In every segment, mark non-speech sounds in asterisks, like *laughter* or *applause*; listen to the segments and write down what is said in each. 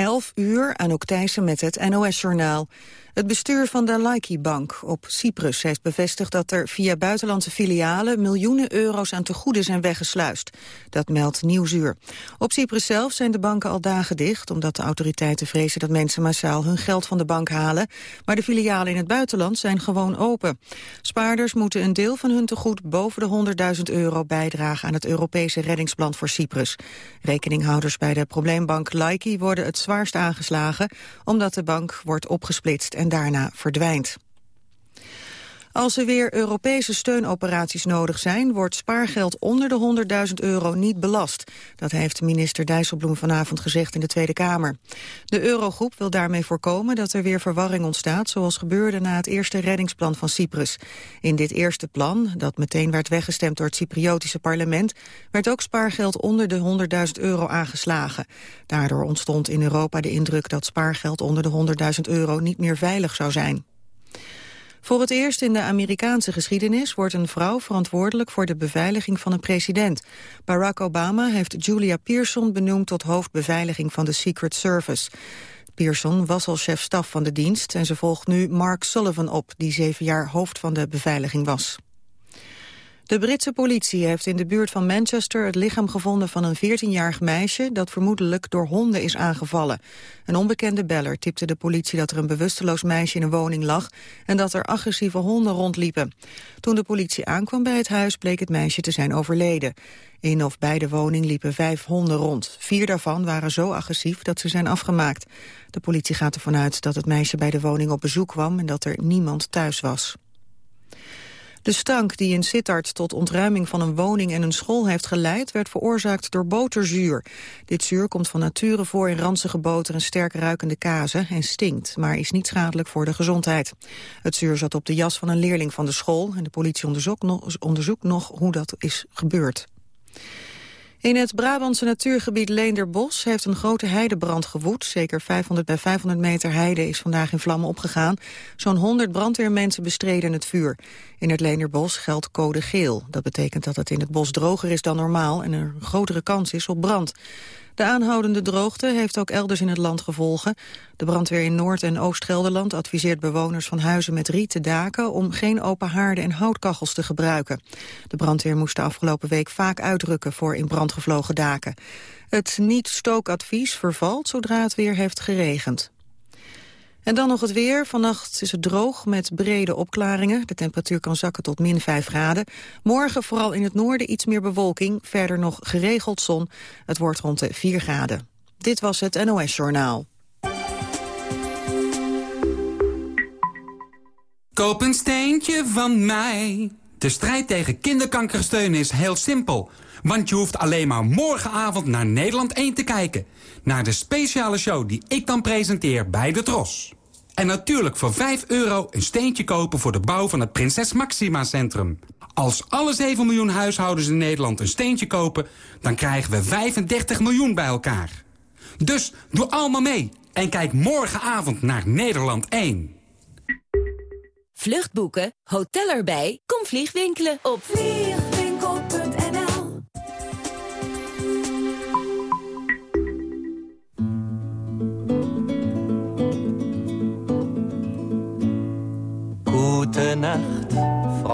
11 uur, Anouk Thijssen met het NOS-journaal. Het bestuur van de Laiki-bank op Cyprus heeft bevestigd dat er via buitenlandse filialen miljoenen euro's aan tegoeden zijn weggesluist. Dat meldt Nieuwsuur. Op Cyprus zelf zijn de banken al dagen dicht, omdat de autoriteiten vrezen dat mensen massaal hun geld van de bank halen. Maar de filialen in het buitenland zijn gewoon open. Spaarders moeten een deel van hun tegoed boven de 100.000 euro bijdragen aan het Europese reddingsplan voor Cyprus. Rekeninghouders bij de probleembank Laiki worden het zwaarst aangeslagen, omdat de bank wordt opgesplitst en daarna verdwijnt. Als er weer Europese steunoperaties nodig zijn... wordt spaargeld onder de 100.000 euro niet belast. Dat heeft minister Dijsselbloem vanavond gezegd in de Tweede Kamer. De Eurogroep wil daarmee voorkomen dat er weer verwarring ontstaat... zoals gebeurde na het eerste reddingsplan van Cyprus. In dit eerste plan, dat meteen werd weggestemd door het Cypriotische parlement... werd ook spaargeld onder de 100.000 euro aangeslagen. Daardoor ontstond in Europa de indruk dat spaargeld onder de 100.000 euro... niet meer veilig zou zijn. Voor het eerst in de Amerikaanse geschiedenis wordt een vrouw verantwoordelijk voor de beveiliging van een president. Barack Obama heeft Julia Pearson benoemd tot hoofdbeveiliging van de Secret Service. Pearson was al chef-staf van de dienst en ze volgt nu Mark Sullivan op, die zeven jaar hoofd van de beveiliging was. De Britse politie heeft in de buurt van Manchester het lichaam gevonden van een 14-jarig meisje dat vermoedelijk door honden is aangevallen. Een onbekende beller tipte de politie dat er een bewusteloos meisje in een woning lag en dat er agressieve honden rondliepen. Toen de politie aankwam bij het huis bleek het meisje te zijn overleden. In of bij de woning liepen vijf honden rond. Vier daarvan waren zo agressief dat ze zijn afgemaakt. De politie gaat ervan uit dat het meisje bij de woning op bezoek kwam en dat er niemand thuis was. De stank die in Sittard tot ontruiming van een woning en een school heeft geleid... werd veroorzaakt door boterzuur. Dit zuur komt van nature voor in ranzige boter en sterk ruikende kazen... en stinkt, maar is niet schadelijk voor de gezondheid. Het zuur zat op de jas van een leerling van de school... en de politie onderzoekt nog, onderzoekt nog hoe dat is gebeurd. In het Brabantse natuurgebied Leenderbos heeft een grote heidebrand gewoed. Zeker 500 bij 500 meter heide is vandaag in vlammen opgegaan. Zo'n 100 brandweermensen bestreden het vuur. In het Leenderbos geldt code geel. Dat betekent dat het in het bos droger is dan normaal en er een grotere kans is op brand. De aanhoudende droogte heeft ook elders in het land gevolgen. De brandweer in Noord- en Oost-Gelderland adviseert bewoners van huizen met rieten daken om geen open haarden en houtkachels te gebruiken. De brandweer moest de afgelopen week vaak uitrukken voor in brand gevlogen daken. Het niet-stookadvies vervalt zodra het weer heeft geregend. En dan nog het weer. Vannacht is het droog met brede opklaringen. De temperatuur kan zakken tot min 5 graden. Morgen vooral in het noorden iets meer bewolking. Verder nog geregeld zon. Het wordt rond de 4 graden. Dit was het NOS Journaal. Koop een steentje van mij. De strijd tegen kinderkankersteun is heel simpel. Want je hoeft alleen maar morgenavond naar Nederland 1 te kijken. Naar de speciale show die ik dan presenteer bij de Tros. En natuurlijk voor 5 euro een steentje kopen voor de bouw van het Prinses Maxima Centrum. Als alle 7 miljoen huishoudens in Nederland een steentje kopen... dan krijgen we 35 miljoen bij elkaar. Dus doe allemaal mee en kijk morgenavond naar Nederland 1. Vluchtboeken, hotel erbij, kom vliegwinkelen op vliegwinkel.nl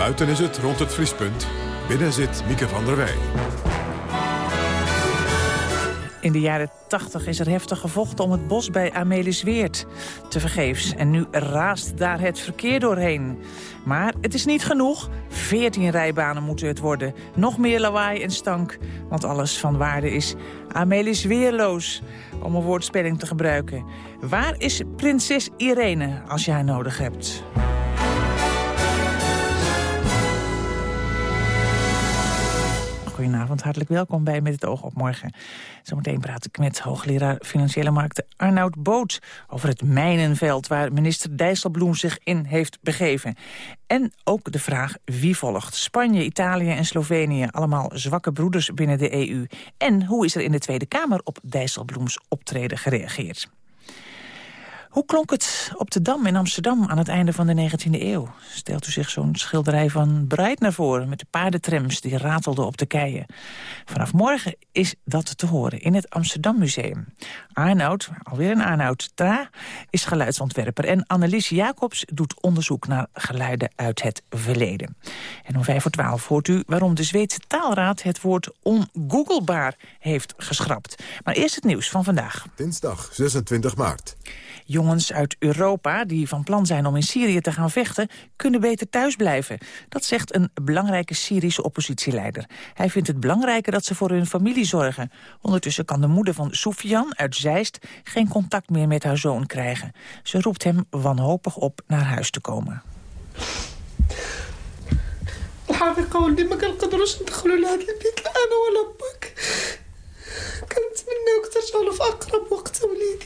Buiten is het rond het vriespunt, binnen zit Mieke van der Wij. In de jaren 80 is er heftig gevochten om het bos bij Amelisweert. Tevergeefs. En nu raast daar het verkeer doorheen. Maar het is niet genoeg. 14 rijbanen moeten het worden. Nog meer lawaai en stank. Want alles van waarde is Amelisweerloos. Om een woordspelling te gebruiken. Waar is prinses Irene als je haar nodig hebt? Goedenavond, hartelijk welkom bij Met het oog op morgen. Zometeen praat ik met hoogleraar Financiële Markten Arnoud Boot... over het mijnenveld waar minister Dijsselbloem zich in heeft begeven. En ook de vraag wie volgt. Spanje, Italië en Slovenië, allemaal zwakke broeders binnen de EU. En hoe is er in de Tweede Kamer op Dijsselbloems optreden gereageerd? Hoe klonk het op de Dam in Amsterdam aan het einde van de 19e eeuw? Stelt u zich zo'n schilderij van naar voren... met de paardentrams die ratelden op de keien. Vanaf morgen is dat te horen in het Amsterdam Museum. Arnoud, alweer een Arnoud Tra, is geluidsontwerper... en Annelies Jacobs doet onderzoek naar geluiden uit het verleden. En om vijf voor twaalf hoort u waarom de Zweedse taalraad... het woord ongooglebaar heeft geschrapt. Maar eerst het nieuws van vandaag. Dinsdag 26 maart Jongens uit Europa die van plan zijn om in Syrië te gaan vechten... kunnen beter thuis blijven. Dat zegt een belangrijke Syrische oppositieleider. Hij vindt het belangrijker dat ze voor hun familie zorgen. Ondertussen kan de moeder van Soufian uit Zeist... geen contact meer met haar zoon krijgen. Ze roept hem wanhopig op naar huis te komen. كنت مني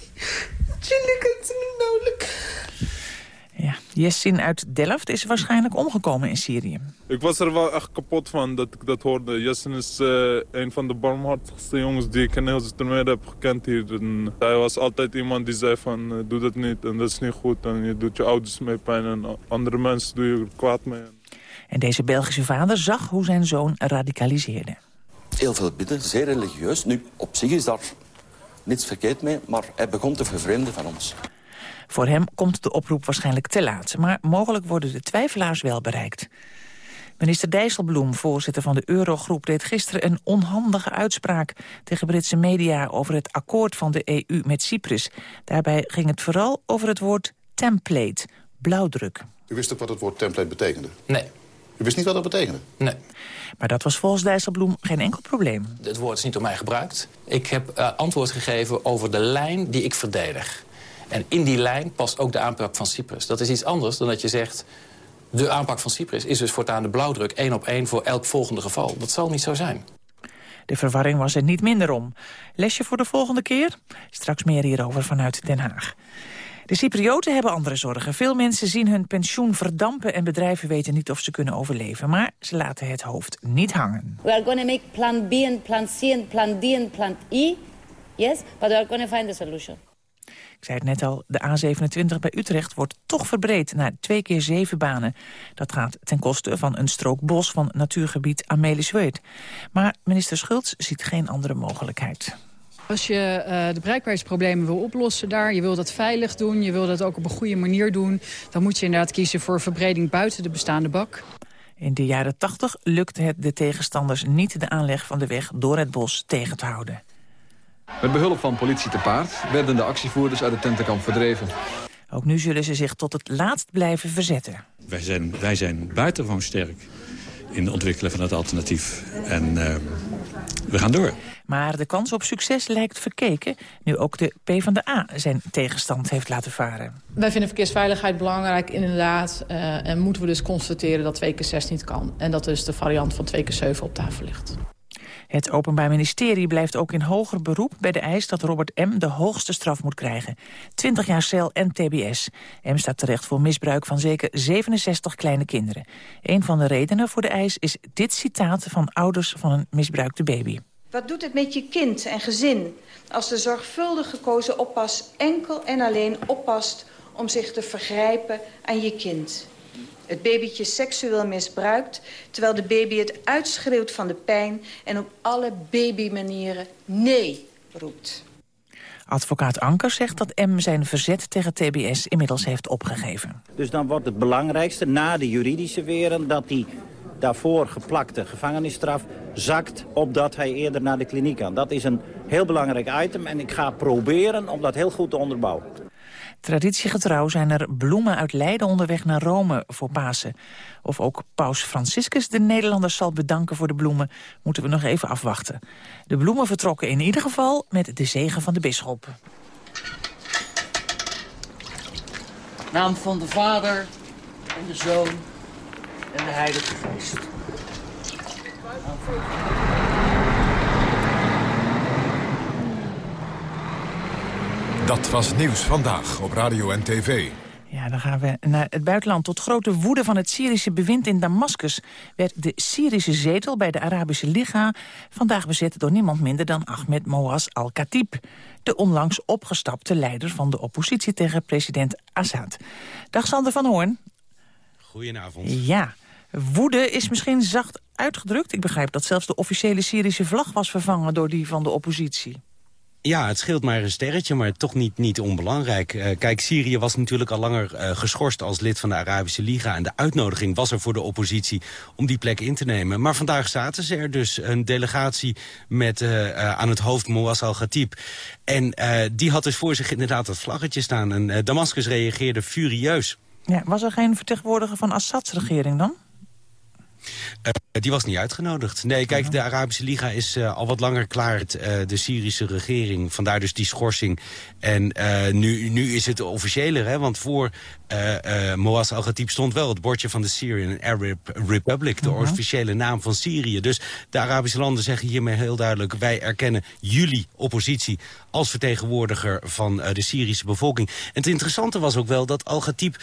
ja, Jessin uit Delft is waarschijnlijk omgekomen in Syrië. Ik was er wel echt kapot van dat ik dat hoorde. Jessin is uh, een van de barmhartigste jongens die ik in heel Zoetermeer heb gekend hier. En hij was altijd iemand die zei van uh, doe dat niet en dat is niet goed. En je doet je ouders mee pijn en andere mensen doe je kwaad mee. En deze Belgische vader zag hoe zijn zoon radicaliseerde. Heel veel bidden, zeer religieus. Nu, op zich is daar niets verkeerd mee, maar hij begon te vervreemden van ons. Voor hem komt de oproep waarschijnlijk te laat, maar mogelijk worden de twijfelaars wel bereikt. Minister Dijsselbloem, voorzitter van de Eurogroep... deed gisteren een onhandige uitspraak tegen Britse media... over het akkoord van de EU met Cyprus. Daarbij ging het vooral over het woord template, blauwdruk. U wist ook wat het woord template betekende? Nee. U wist niet wat dat betekende? Nee. Maar dat was volgens Dijsselbloem geen enkel probleem. Het woord is niet door mij gebruikt. Ik heb uh, antwoord gegeven over de lijn die ik verdedig. En in die lijn past ook de aanpak van Cyprus. Dat is iets anders dan dat je zegt... de aanpak van Cyprus is dus voortaan de blauwdruk... één op één voor elk volgende geval. Dat zal niet zo zijn. De verwarring was er niet minder om. Lesje voor de volgende keer? Straks meer hierover vanuit Den Haag. De Cyprioten hebben andere zorgen. Veel mensen zien hun pensioen verdampen en bedrijven weten niet of ze kunnen overleven. Maar ze laten het hoofd niet hangen. We are going to make plan B and plan C and plan D and plan E. Yes, but we are going to find a solution. Ik zei het net al, de A27 bij Utrecht wordt toch verbreed naar twee keer zeven banen. Dat gaat ten koste van een strook bos van natuurgebied Amelisweet. Maar minister Schultz ziet geen andere mogelijkheid. Als je uh, de bereikbaarheidsproblemen wil oplossen daar... je wil dat veilig doen, je wil dat ook op een goede manier doen... dan moet je inderdaad kiezen voor verbreding buiten de bestaande bak. In de jaren 80 lukte het de tegenstanders niet de aanleg van de weg door het bos tegen te houden. Met behulp van politie te paard werden de actievoerders uit het tentenkamp verdreven. Ook nu zullen ze zich tot het laatst blijven verzetten. Wij zijn, wij zijn buitengewoon sterk in het ontwikkelen van het alternatief. En uh, we gaan door. Maar de kans op succes lijkt verkeken... nu ook de PvdA zijn tegenstand heeft laten varen. Wij vinden verkeersveiligheid belangrijk, inderdaad. Uh, en moeten we dus constateren dat 2 keer 6 niet kan. En dat dus de variant van 2 keer 7 op tafel ligt. Het Openbaar Ministerie blijft ook in hoger beroep bij de eis dat Robert M. de hoogste straf moet krijgen. 20 jaar cel en tbs. M. staat terecht voor misbruik van zeker 67 kleine kinderen. Een van de redenen voor de eis is dit citaat van ouders van een misbruikte baby. Wat doet het met je kind en gezin als de zorgvuldig gekozen oppas enkel en alleen oppast om zich te vergrijpen aan je kind? Het babytje seksueel misbruikt, terwijl de baby het uitschreeuwt van de pijn... en op alle babymanieren nee roept. Advocaat Anker zegt dat M zijn verzet tegen TBS inmiddels heeft opgegeven. Dus dan wordt het belangrijkste na de juridische wereld... dat die daarvoor geplakte gevangenisstraf zakt... opdat hij eerder naar de kliniek kan. Dat is een heel belangrijk item en ik ga proberen om dat heel goed te onderbouwen. Traditiegetrouw zijn er bloemen uit Leiden onderweg naar Rome voor Pasen. Of ook paus Franciscus de Nederlanders zal bedanken voor de bloemen... moeten we nog even afwachten. De bloemen vertrokken in ieder geval met de zegen van de bisschop. Naam van de Vader en de Zoon en de Heilige Geest. Dat was Nieuws Vandaag op Radio en TV. Ja, dan gaan we naar het buitenland. Tot grote woede van het Syrische bewind in Damascus... werd de Syrische zetel bij de Arabische Liga... vandaag bezet door niemand minder dan Ahmed Moaz al-Khatib... de onlangs opgestapte leider van de oppositie tegen president Assad. Dag Sander van Hoorn. Goedenavond. Ja, woede is misschien zacht uitgedrukt. Ik begrijp dat zelfs de officiële Syrische vlag was vervangen... door die van de oppositie. Ja, het scheelt maar een sterretje, maar toch niet, niet onbelangrijk. Uh, kijk, Syrië was natuurlijk al langer uh, geschorst als lid van de Arabische Liga... en de uitnodiging was er voor de oppositie om die plek in te nemen. Maar vandaag zaten ze er dus een delegatie met uh, aan het hoofd Moaz al-Khatib. En die had dus voor zich inderdaad het vlaggetje staan. En Damascus reageerde furieus. Ja, was er geen vertegenwoordiger van Assads regering dan? Uh, die was niet uitgenodigd. Nee, kijk, de Arabische Liga is uh, al wat langer klaar. Uh, de Syrische regering, vandaar dus die schorsing. En nu, nu is het officiëler, hè, want voor Moaz al-Khatib stond wel het bordje van de Syrian Arab Republic. De officiële naam van Syrië. Dus de Arabische landen zeggen hiermee heel duidelijk... wij erkennen jullie oppositie als vertegenwoordiger van de Syrische bevolking. En het interessante was ook wel dat al-Khatib...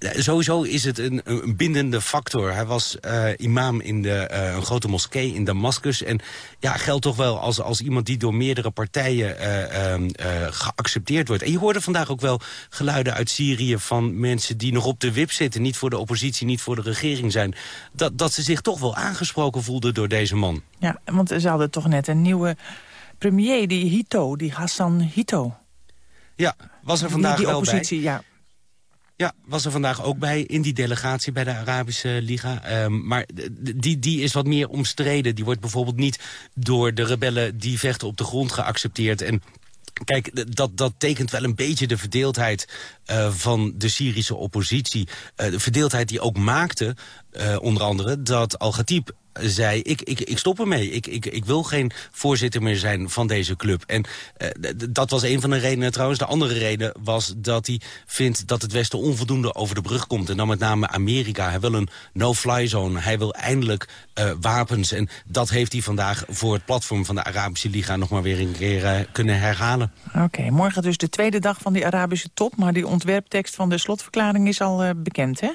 sowieso is het een, een, bindende factor. Hij was imam in de, een grote moskee in Damascus. En ja, geldt toch wel als, als iemand die door meerdere partijen uh, geaccepteerd wordt. En je hoorde vandaag ook wel geluiden uit Syrië van mensen die nog op de wip zitten. Niet voor de oppositie, niet voor de regering zijn. Dat, dat ze zich toch wel aangesproken voelden door deze man. Ja, want ze hadden toch net een nieuwe premier, die Hito, die Hassan Hito. Ja, was er vandaag die, die wel oppositie, bij. Ja, ja, was er vandaag ook bij in die delegatie bij de Arabische Liga. Um, maar die, die is wat meer omstreden. Die wordt bijvoorbeeld niet door de rebellen die vechten op de grond geaccepteerd. En Kijk, dat, dat tekent wel een beetje de verdeeldheid uh, van de Syrische oppositie. Uh, de verdeeldheid die ook maakte, uh, onder andere, dat Al-Ghatib zei, ik, ik, ik stop ermee. Ik, ik, ik wil geen voorzitter meer zijn van deze club. En uh, dat was een van de redenen trouwens. De andere reden was dat hij vindt dat het Westen onvoldoende over de brug komt. En dan met name Amerika. Hij wil een no-fly zone. Hij wil eindelijk uh, wapens. En dat heeft hij vandaag voor het platform van de Arabische Liga... nog maar weer een keer uh, kunnen herhalen. Oké, morgen dus de tweede dag van die Arabische top. Maar die ontwerptekst van de slotverklaring is al bekend, hè?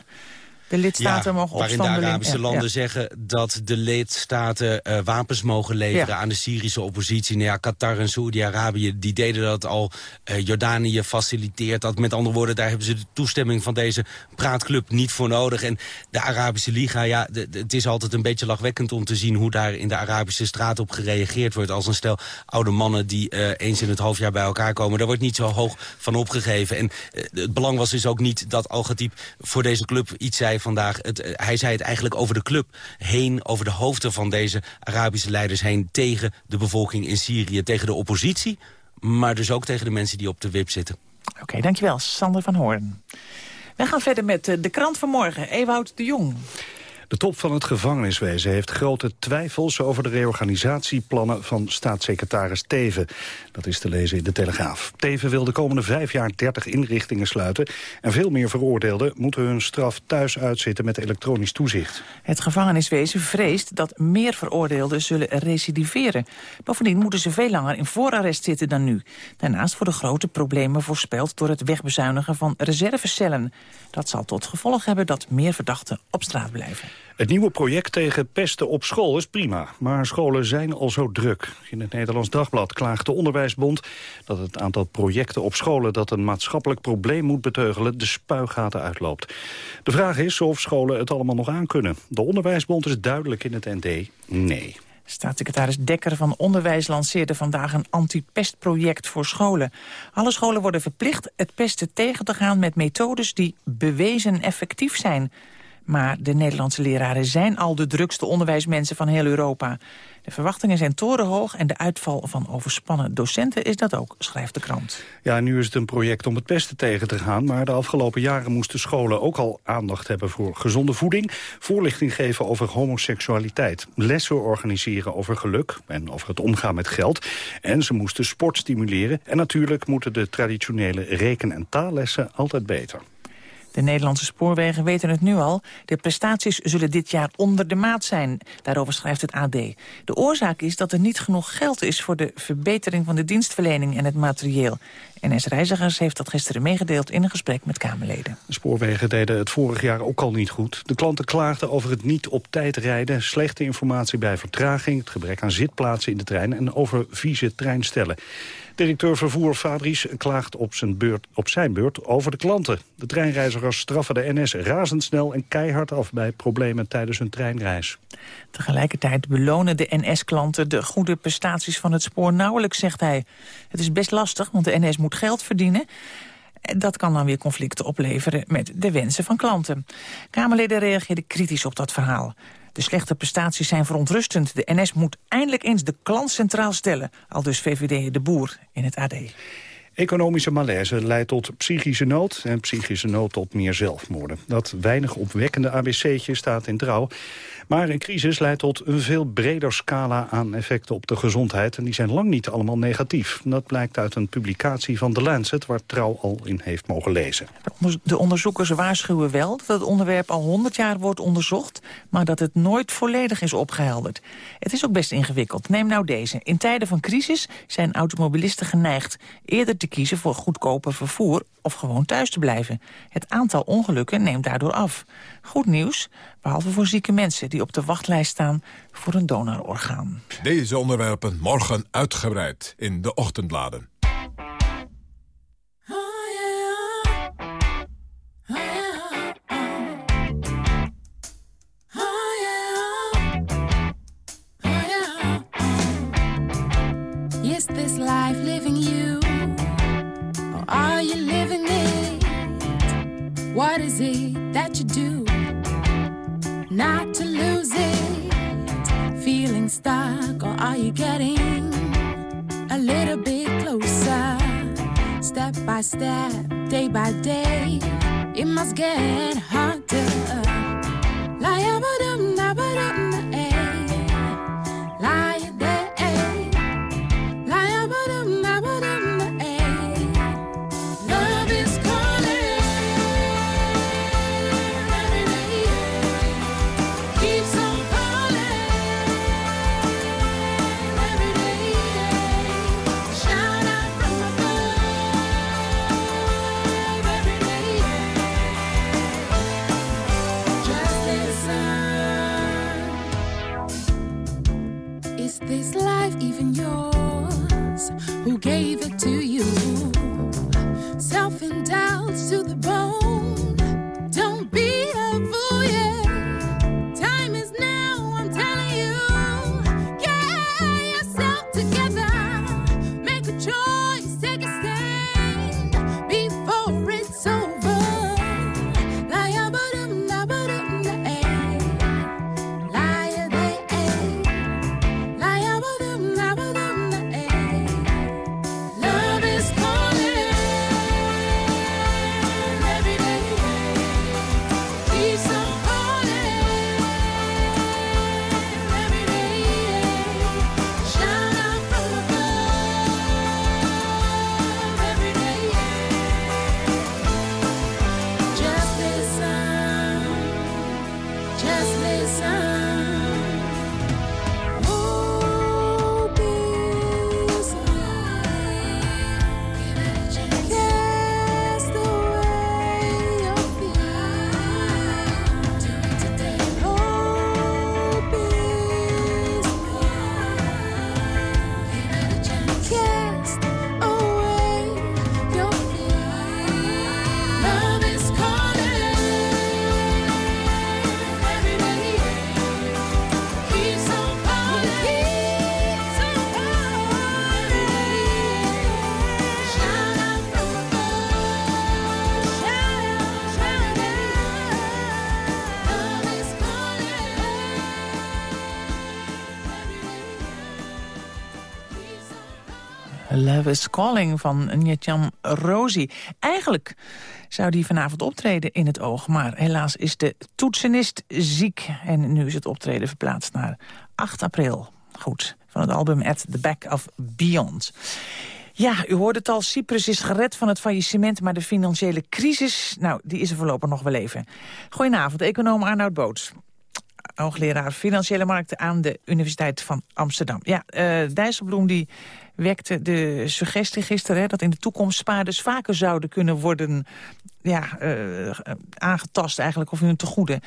De lidstaten ja, mogen waarin de Arabische landen ja. zeggen dat de lidstaten uh, wapens mogen leveren aan de Syrische oppositie. Nou ja, Qatar en Saoedi-Arabië die deden dat al. Uh, Jordanië faciliteert dat. Met andere woorden, daar hebben ze de toestemming van deze praatclub niet voor nodig. En de Arabische Liga, ja, de, de, het is altijd een beetje lachwekkend om te zien hoe daar in de Arabische straat op gereageerd wordt. Als een stel oude mannen die uh, eens in het halfjaar bij elkaar komen. Daar wordt niet zo hoog van opgegeven. En het belang was dus ook niet dat Al-Ghatib voor deze club iets zei vandaag. Het, hij zei het eigenlijk over de club heen, over de hoofden van deze Arabische leiders heen... tegen de bevolking in Syrië, tegen de oppositie... maar dus ook tegen de mensen die op de wip zitten. Oké, dankjewel. Sander van Hoorn. We gaan verder met de krant van morgen. Ewout de Jong. De top van het gevangeniswezen heeft grote twijfels over de reorganisatieplannen van staatssecretaris Teven. Dat is te lezen in de Telegraaf. Teven wil de komende vijf jaar 30 inrichtingen sluiten en veel meer veroordeelden moeten hun straf thuis uitzitten met elektronisch toezicht. Het gevangeniswezen vreest dat meer veroordeelden zullen recidiveren. Bovendien moeten ze veel langer in voorarrest zitten dan nu. Daarnaast worden grote problemen voorspeld door het wegbezuinigen van reservecellen. Dat zal tot gevolg hebben dat meer verdachten op straat blijven. Het nieuwe project tegen pesten op school is prima, maar scholen zijn al zo druk. In het Nederlands Dagblad klaagt de Onderwijsbond dat het aantal projecten op scholen dat een maatschappelijk probleem moet beteugelen de spuigaten uitloopt. De vraag is of scholen het allemaal nog aankunnen. De Onderwijsbond is duidelijk in het ND nee. Staatssecretaris Dekker van Onderwijs lanceerde vandaag een anti-pestproject voor scholen. Alle scholen worden verplicht het pesten tegen te gaan met methodes die bewezen effectief zijn. Maar de Nederlandse leraren zijn al de drukste onderwijsmensen van heel Europa. De verwachtingen zijn torenhoog en de uitval van overspannen docenten is dat ook, schrijft de krant. Ja, nu is het een project om het pesten tegen te gaan... maar de afgelopen jaren moesten scholen ook al aandacht hebben voor gezonde voeding... voorlichting geven over homoseksualiteit, lessen organiseren over geluk... en over het omgaan met geld. En ze moesten sport stimuleren. En natuurlijk moeten de traditionele reken- en taallessen altijd beter. De Nederlandse spoorwegen weten het nu al. De prestaties zullen dit jaar onder de maat zijn. Daarover schrijft het AD. De oorzaak is dat er niet genoeg geld is voor de verbetering van de dienstverlening en het materieel. NS Reizigers heeft dat gisteren meegedeeld in een gesprek met Kamerleden. De spoorwegen deden het vorig jaar ook al niet goed. De klanten klaagden over het niet op tijd rijden, slechte informatie bij vertraging, het gebrek aan zitplaatsen in de trein en over vieze treinstellen. Directeur vervoer Fabries klaagt op zijn, beurt, op zijn beurt over de klanten. De treinreizigers straffen de NS razendsnel en keihard af bij problemen tijdens hun treinreis. Tegelijkertijd belonen de NS-klanten de goede prestaties van het spoor nauwelijks, zegt hij. Het is best lastig, want de NS moet geld verdienen. Dat kan dan weer conflicten opleveren met de wensen van klanten. Kamerleden reageerden kritisch op dat verhaal. De slechte prestaties zijn verontrustend. De NS moet eindelijk eens de klant centraal stellen. Al dus VVD De Boer in het AD. Economische malaise leidt tot psychische nood en psychische nood tot meer zelfmoorden. Dat weinig opwekkende ABC'tje staat in trouw. Maar een crisis leidt tot een veel breder scala aan effecten op de gezondheid. En die zijn lang niet allemaal negatief. Dat blijkt uit een publicatie van The Lancet, waar Trouw al in heeft mogen lezen. De onderzoekers waarschuwen wel dat het onderwerp al 100 jaar wordt onderzocht... maar dat het nooit volledig is opgehelderd. Het is ook best ingewikkeld. Neem nou deze. In tijden van crisis zijn automobilisten geneigd... eerder te kiezen voor goedkoper vervoer of gewoon thuis te blijven. Het aantal ongelukken neemt daardoor af. Goed nieuws, behalve voor zieke mensen die op de wachtlijst staan voor een donororgaan. Deze onderwerpen morgen uitgebreid in de ochtendbladen. What is it that you do? Not to lose it. Feeling stuck, or are you getting a little bit closer? Step by step, day by day, it must get harder. Love Calling van Njetjan Rosie. Eigenlijk zou die vanavond optreden in het oog. Maar helaas is de toetsenist ziek. En nu is het optreden verplaatst naar 8 april. Goed, van het album At the Back of Beyond. Ja, u hoorde het al, Cyprus is gered van het faillissement... maar de financiële crisis, nou, die is er voorlopig nog wel even. Goedenavond, econoom Arnoud Boots. Hoogleraar Financiële Markten aan de Universiteit van Amsterdam. Ja, uh, Dijsselbloem die wekte de suggestie gisteren... Hè, dat in de toekomst spaarders vaker zouden kunnen worden ja, uh, aangetast eigenlijk of hun tegoeden.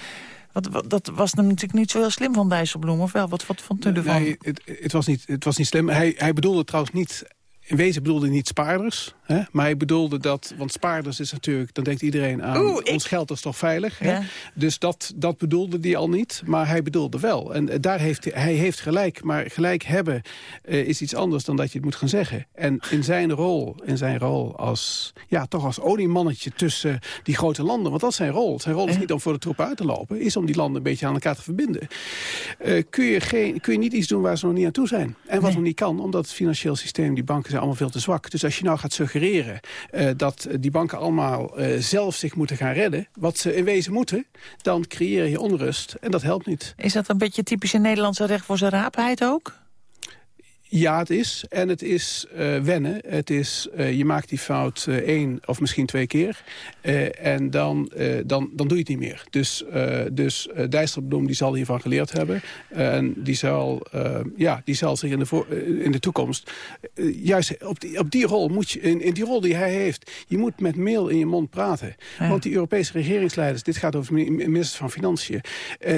Wat, wat, dat was natuurlijk niet zo heel slim van Dijsselbloem, of wel? Wat, wat vond u ervan? Nee, het, het, was niet, het was niet slim. Hij, hij bedoelde trouwens niet in wezen bedoelde hij niet spaarders. Hè? Maar hij bedoelde dat, want spaarders is natuurlijk... dan denkt iedereen aan, Oeh, ons geld is toch veilig. Hè? Dus dat, dat bedoelde hij al niet, maar hij bedoelde wel. En eh, daar heeft hij, hij heeft gelijk, maar gelijk hebben uh, is iets anders dan dat je het moet gaan zeggen. En in zijn rol, in zijn rol als, ja, toch als oliemannetje tussen die grote landen... want dat is zijn rol. Zijn rol is niet om voor de troepen uit te lopen... is om die landen een beetje aan elkaar te verbinden. Uh, kun, je geen, kun je niet iets doen waar ze nog niet aan toe zijn. En wat nee. nog niet kan, omdat het financieel systeem, die banken zijn allemaal veel te zwak. Dus als je nou gaat suggereren uh, dat die banken allemaal uh, zelf zich moeten gaan redden... wat ze in wezen moeten, dan creëer je onrust. En dat helpt niet. Is dat een beetje typische Nederlandse recht voor zijn raapheid ook? Ja, het is. En het is uh, wennen. Het is, uh, je maakt die fout uh, één of misschien twee keer. en dan, dan, dan doe je het niet meer. Dus, dus Dijsselbloem die zal hiervan geleerd hebben. en die zal, ja, die zal zich in de, in de toekomst... juist op die, op die rol moet je, in, in die rol die hij heeft... je moet met mail in je mond praten. Ja. Want die Europese regeringsleiders... dit gaat over ministers van Financiën...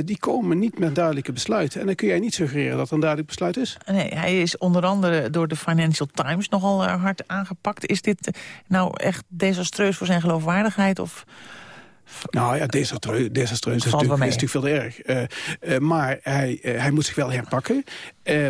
die komen niet met duidelijke besluiten. En dan kun jij niet suggereren dat er een duidelijk besluit is. Nee, hij is onder andere door de Financial Times nogal hard aangepakt. Is dit nou echt desastreus voor zijn geloofwaardigheid? Of... Nou ja, desastreus, desastreus is, natuurlijk, is natuurlijk veel te erg. Uh, uh, maar hij, uh, hij moet zich wel herpakken.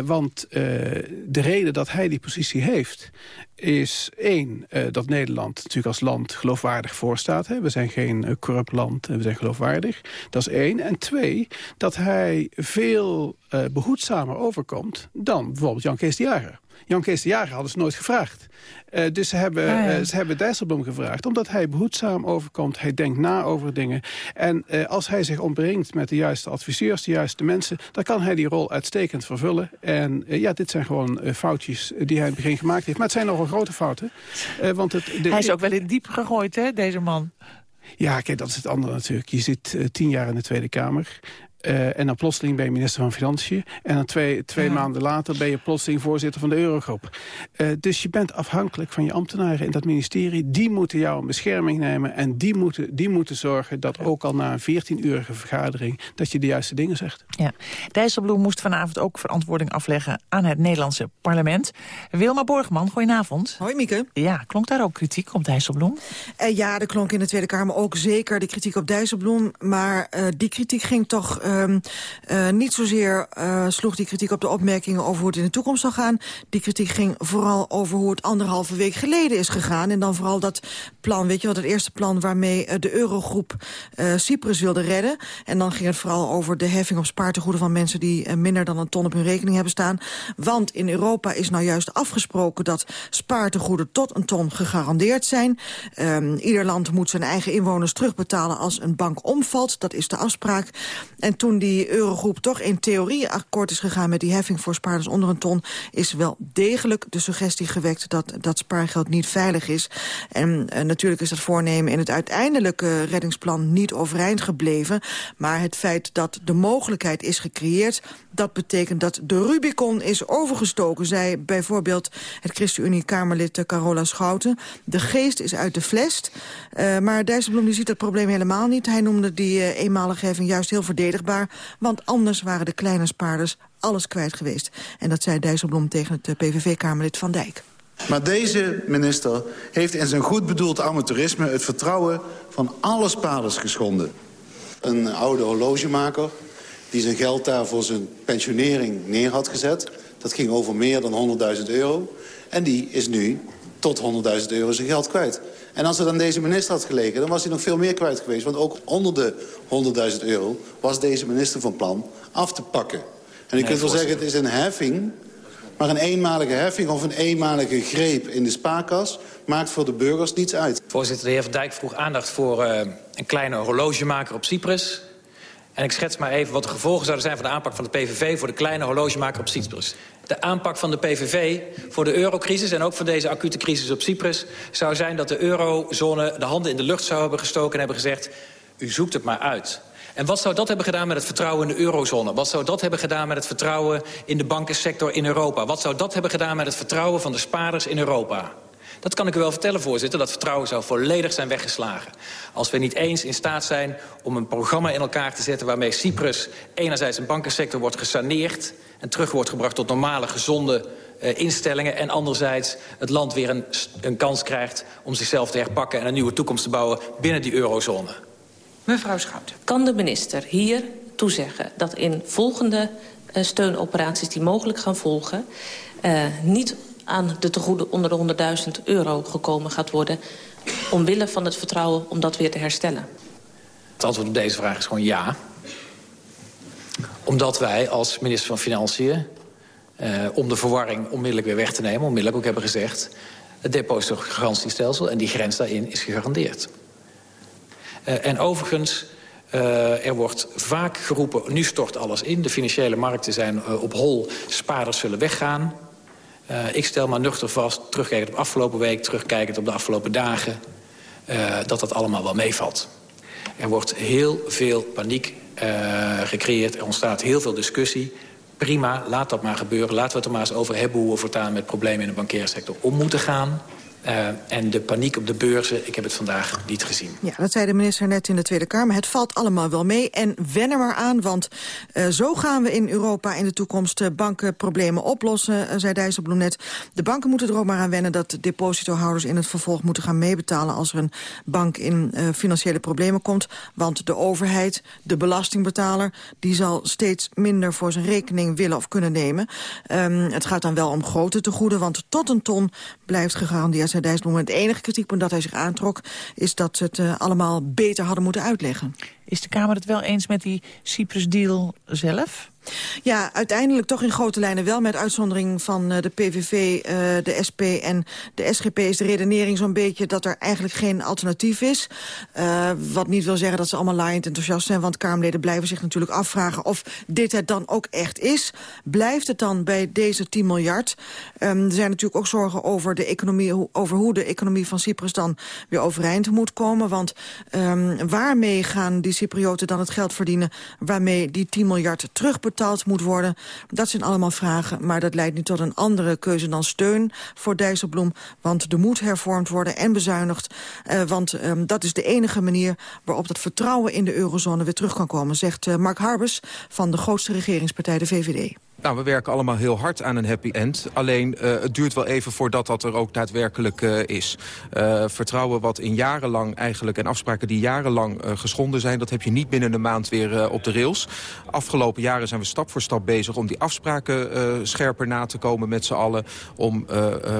want de reden dat hij die positie heeft... is één, dat Nederland natuurlijk als land geloofwaardig voorstaat. Hè. We zijn geen corrupt land, we zijn geloofwaardig. Dat is één. En twee, dat hij veel behoedzamer overkomt... dan bijvoorbeeld Jan Kees de Jager. Jan Kees de Jager hadden ze nooit gevraagd. Uh, dus ze hebben, ja, ja. Uh, ze hebben Dijsselbloem gevraagd. Omdat hij behoedzaam overkomt. Hij denkt na over dingen. En uh, als hij zich ombrengt met de juiste adviseurs, de juiste mensen... dan kan hij die rol uitstekend vervullen. En ja, dit zijn gewoon foutjes die hij in het begin gemaakt heeft. Maar het zijn nogal grote fouten. want het, de, hij is ook wel in diep gegooid, hè, deze man? Ja, kijk, dat is het andere natuurlijk. Je zit tien jaar in de Tweede Kamer. Uh, en dan plotseling ben je minister van Financiën. En dan twee, twee ja. maanden later ben je plotseling voorzitter van de Eurogroep. Uh, dus je bent afhankelijk van je ambtenaren in dat ministerie. Die moeten jou een bescherming nemen. En die moeten, die moeten zorgen dat ook al na een 14-urige vergadering... dat je de juiste dingen zegt. Ja. Dijsselbloem moest vanavond ook verantwoording afleggen aan het Nederlandse parlement. Wilma Borgman, goedenavond. Hoi Mieke. Ja, klonk daar ook kritiek op Dijsselbloem? Uh, ja, er klonk in de Tweede Kamer ook zeker de kritiek op Dijsselbloem. Maar die kritiek ging toch Uh, uh, niet zozeer uh, sloeg die kritiek op de opmerkingen over hoe het in de toekomst zal gaan. Die kritiek ging vooral over hoe het anderhalve week geleden is gegaan. En dan vooral dat plan, weet je wat, het eerste plan waarmee uh, de eurogroep Cyprus wilde redden. En dan ging het vooral over de heffing op spaartegoeden van mensen die minder dan een ton op hun rekening hebben staan. Want in Europa is nou juist afgesproken dat spaartegoeden tot een ton gegarandeerd zijn. Um, ieder land moet zijn eigen inwoners terugbetalen als een bank omvalt. Dat is de afspraak. En toen die eurogroep toch in theorie akkoord is gegaan... met die heffing voor spaarders onder een ton... is wel degelijk de suggestie gewekt dat dat spaargeld niet veilig is. En uh, natuurlijk is dat voornemen in het uiteindelijke reddingsplan niet overeind gebleven. Maar het feit dat de mogelijkheid is gecreëerd... dat betekent dat de Rubicon is overgestoken, zei bijvoorbeeld het ChristenUnie-Kamerlid Carola Schouten. De geest is uit de fles. Maar Dijsselbloem die ziet dat probleem helemaal niet. Hij noemde die eenmalige heffing juist heel verdedigbaar want anders waren de kleine spaarders alles kwijt geweest. En dat zei Dijsselbloem tegen het PVV-Kamerlid Van Dijk. Maar deze minister heeft in zijn goed bedoeld amateurisme... het vertrouwen van alle spaarders geschonden. Een oude horlogemaker die zijn geld daar voor zijn pensionering neer had gezet. Dat ging over meer dan 100.000 euro. En die is nu tot 100.000 euro zijn geld kwijt. En als het aan deze minister had gelegen, dan was hij nog veel meer kwijt geweest. Want ook onder de 100.000 euro was deze minister van plan af te pakken. En u nee, kunt wel zeggen, het is een heffing... maar een eenmalige heffing of een eenmalige greep in de spaarkas... maakt voor de burgers niets uit. Voorzitter, de heer Van Dijk vroeg aandacht voor uh, een kleine horlogemaker op Cyprus... En ik schets maar even wat de gevolgen zouden zijn van de aanpak van de PVV... voor de kleine horlogemaker op Cyprus. De aanpak van de PVV voor de eurocrisis en ook voor deze acute crisis op Cyprus... zou zijn dat de eurozone de handen in de lucht zou hebben gestoken en hebben gezegd... u zoekt het maar uit. En wat zou dat hebben gedaan met het vertrouwen in de eurozone? Wat zou dat hebben gedaan met het vertrouwen in de bankensector in Europa? Wat zou dat hebben gedaan met het vertrouwen van de spaarders in Europa? Dat kan ik u wel vertellen, voorzitter. Dat vertrouwen zou volledig zijn weggeslagen. Als we niet eens in staat zijn om een programma in elkaar te zetten... waarmee Cyprus enerzijds een bankensector wordt gesaneerd... en terug wordt gebracht tot normale, gezonde uh, instellingen... en anderzijds het land weer een, een kans krijgt om zichzelf te herpakken... en een nieuwe toekomst te bouwen binnen die eurozone. Mevrouw Schouten. Kan de minister hier toezeggen dat in volgende uh, steunoperaties die mogelijk gaan volgen... Uh, niet aan de tegoeden onder de 100.000 euro gekomen gaat worden... omwille van het vertrouwen om dat weer te herstellen? Het antwoord op deze vraag is gewoon ja. Omdat wij als minister van Financiën... Uh, om de verwarring onmiddellijk weer weg te nemen... onmiddellijk ook hebben gezegd... het depositogarantiestelsel en die grens daarin is gegarandeerd. Uh, en overigens... Uh, er wordt vaak geroepen, nu stort alles in. De financiële markten zijn uh, op hol, spaarders zullen weggaan. Uh, ik stel maar nuchter vast, terugkijkend op de afgelopen week... terugkijkend op de afgelopen dagen, uh, dat dat allemaal wel meevalt. Er wordt heel veel paniek uh, gecreëerd, er ontstaat heel veel discussie. Prima, laat dat maar gebeuren. Laten we het er maar eens over hebben hoe we voortaan met problemen in de bankaire sector om moeten gaan. Uh, en de paniek op de beurzen, ik heb het vandaag niet gezien. Ja, dat zei de minister net in de Tweede Kamer. Het valt allemaal wel mee en wen er maar aan, want uh, zo gaan we in Europa in de toekomst uh, bankenproblemen oplossen, zei Dijsselbloem net. De banken moeten er ook maar aan wennen dat depositohouders in het vervolg moeten gaan meebetalen als er een bank in financiële problemen komt. Want de overheid, de belastingbetaler, die zal steeds minder voor zijn rekening willen of kunnen nemen. Um, het gaat dan wel om grote tegoeden, want tot een ton blijft gegarandeerd Dijsselbloem. Het enige kritiekpunt dat hij zich aantrok... is dat ze het uh, allemaal beter hadden moeten uitleggen. Is de Kamer het wel eens met die Cyprus-deal zelf? Ja, uiteindelijk toch in grote lijnen wel. Met uitzondering van uh, de PVV, uh, de SP en de SGP is de redenering zo'n beetje dat er eigenlijk geen alternatief is. Uh, wat niet wil zeggen dat ze allemaal laaiend enthousiast zijn. Want Kamerleden blijven zich natuurlijk afvragen of dit het dan ook echt is. Blijft het dan bij deze 10 miljard? Um, er zijn natuurlijk ook zorgen over, de economie, over hoe de economie van Cyprus dan weer overeind moet komen. Want um, waarmee gaan die Cyprioten dan het geld verdienen... waarmee die 10 miljard terugbetaald moet worden? Dat zijn allemaal vragen, maar dat leidt nu tot een andere keuze dan steun voor Dijsselbloem. Want er moet hervormd worden en bezuinigd. Uh, want um, dat is de enige manier waarop dat vertrouwen in de eurozone weer terug kan komen... zegt uh, Mark Harbers van de grootste regeringspartij, de VVD. Nou, we werken allemaal heel hard aan een happy end. Alleen, uh, het duurt wel even voordat dat er ook daadwerkelijk uh, is. Uh, vertrouwen wat in jarenlang eigenlijk... en afspraken die jarenlang geschonden zijn... dat heb je niet binnen een maand weer op de rails. Afgelopen jaren zijn we stap voor stap bezig... om die afspraken scherper na te komen met z'n allen. Om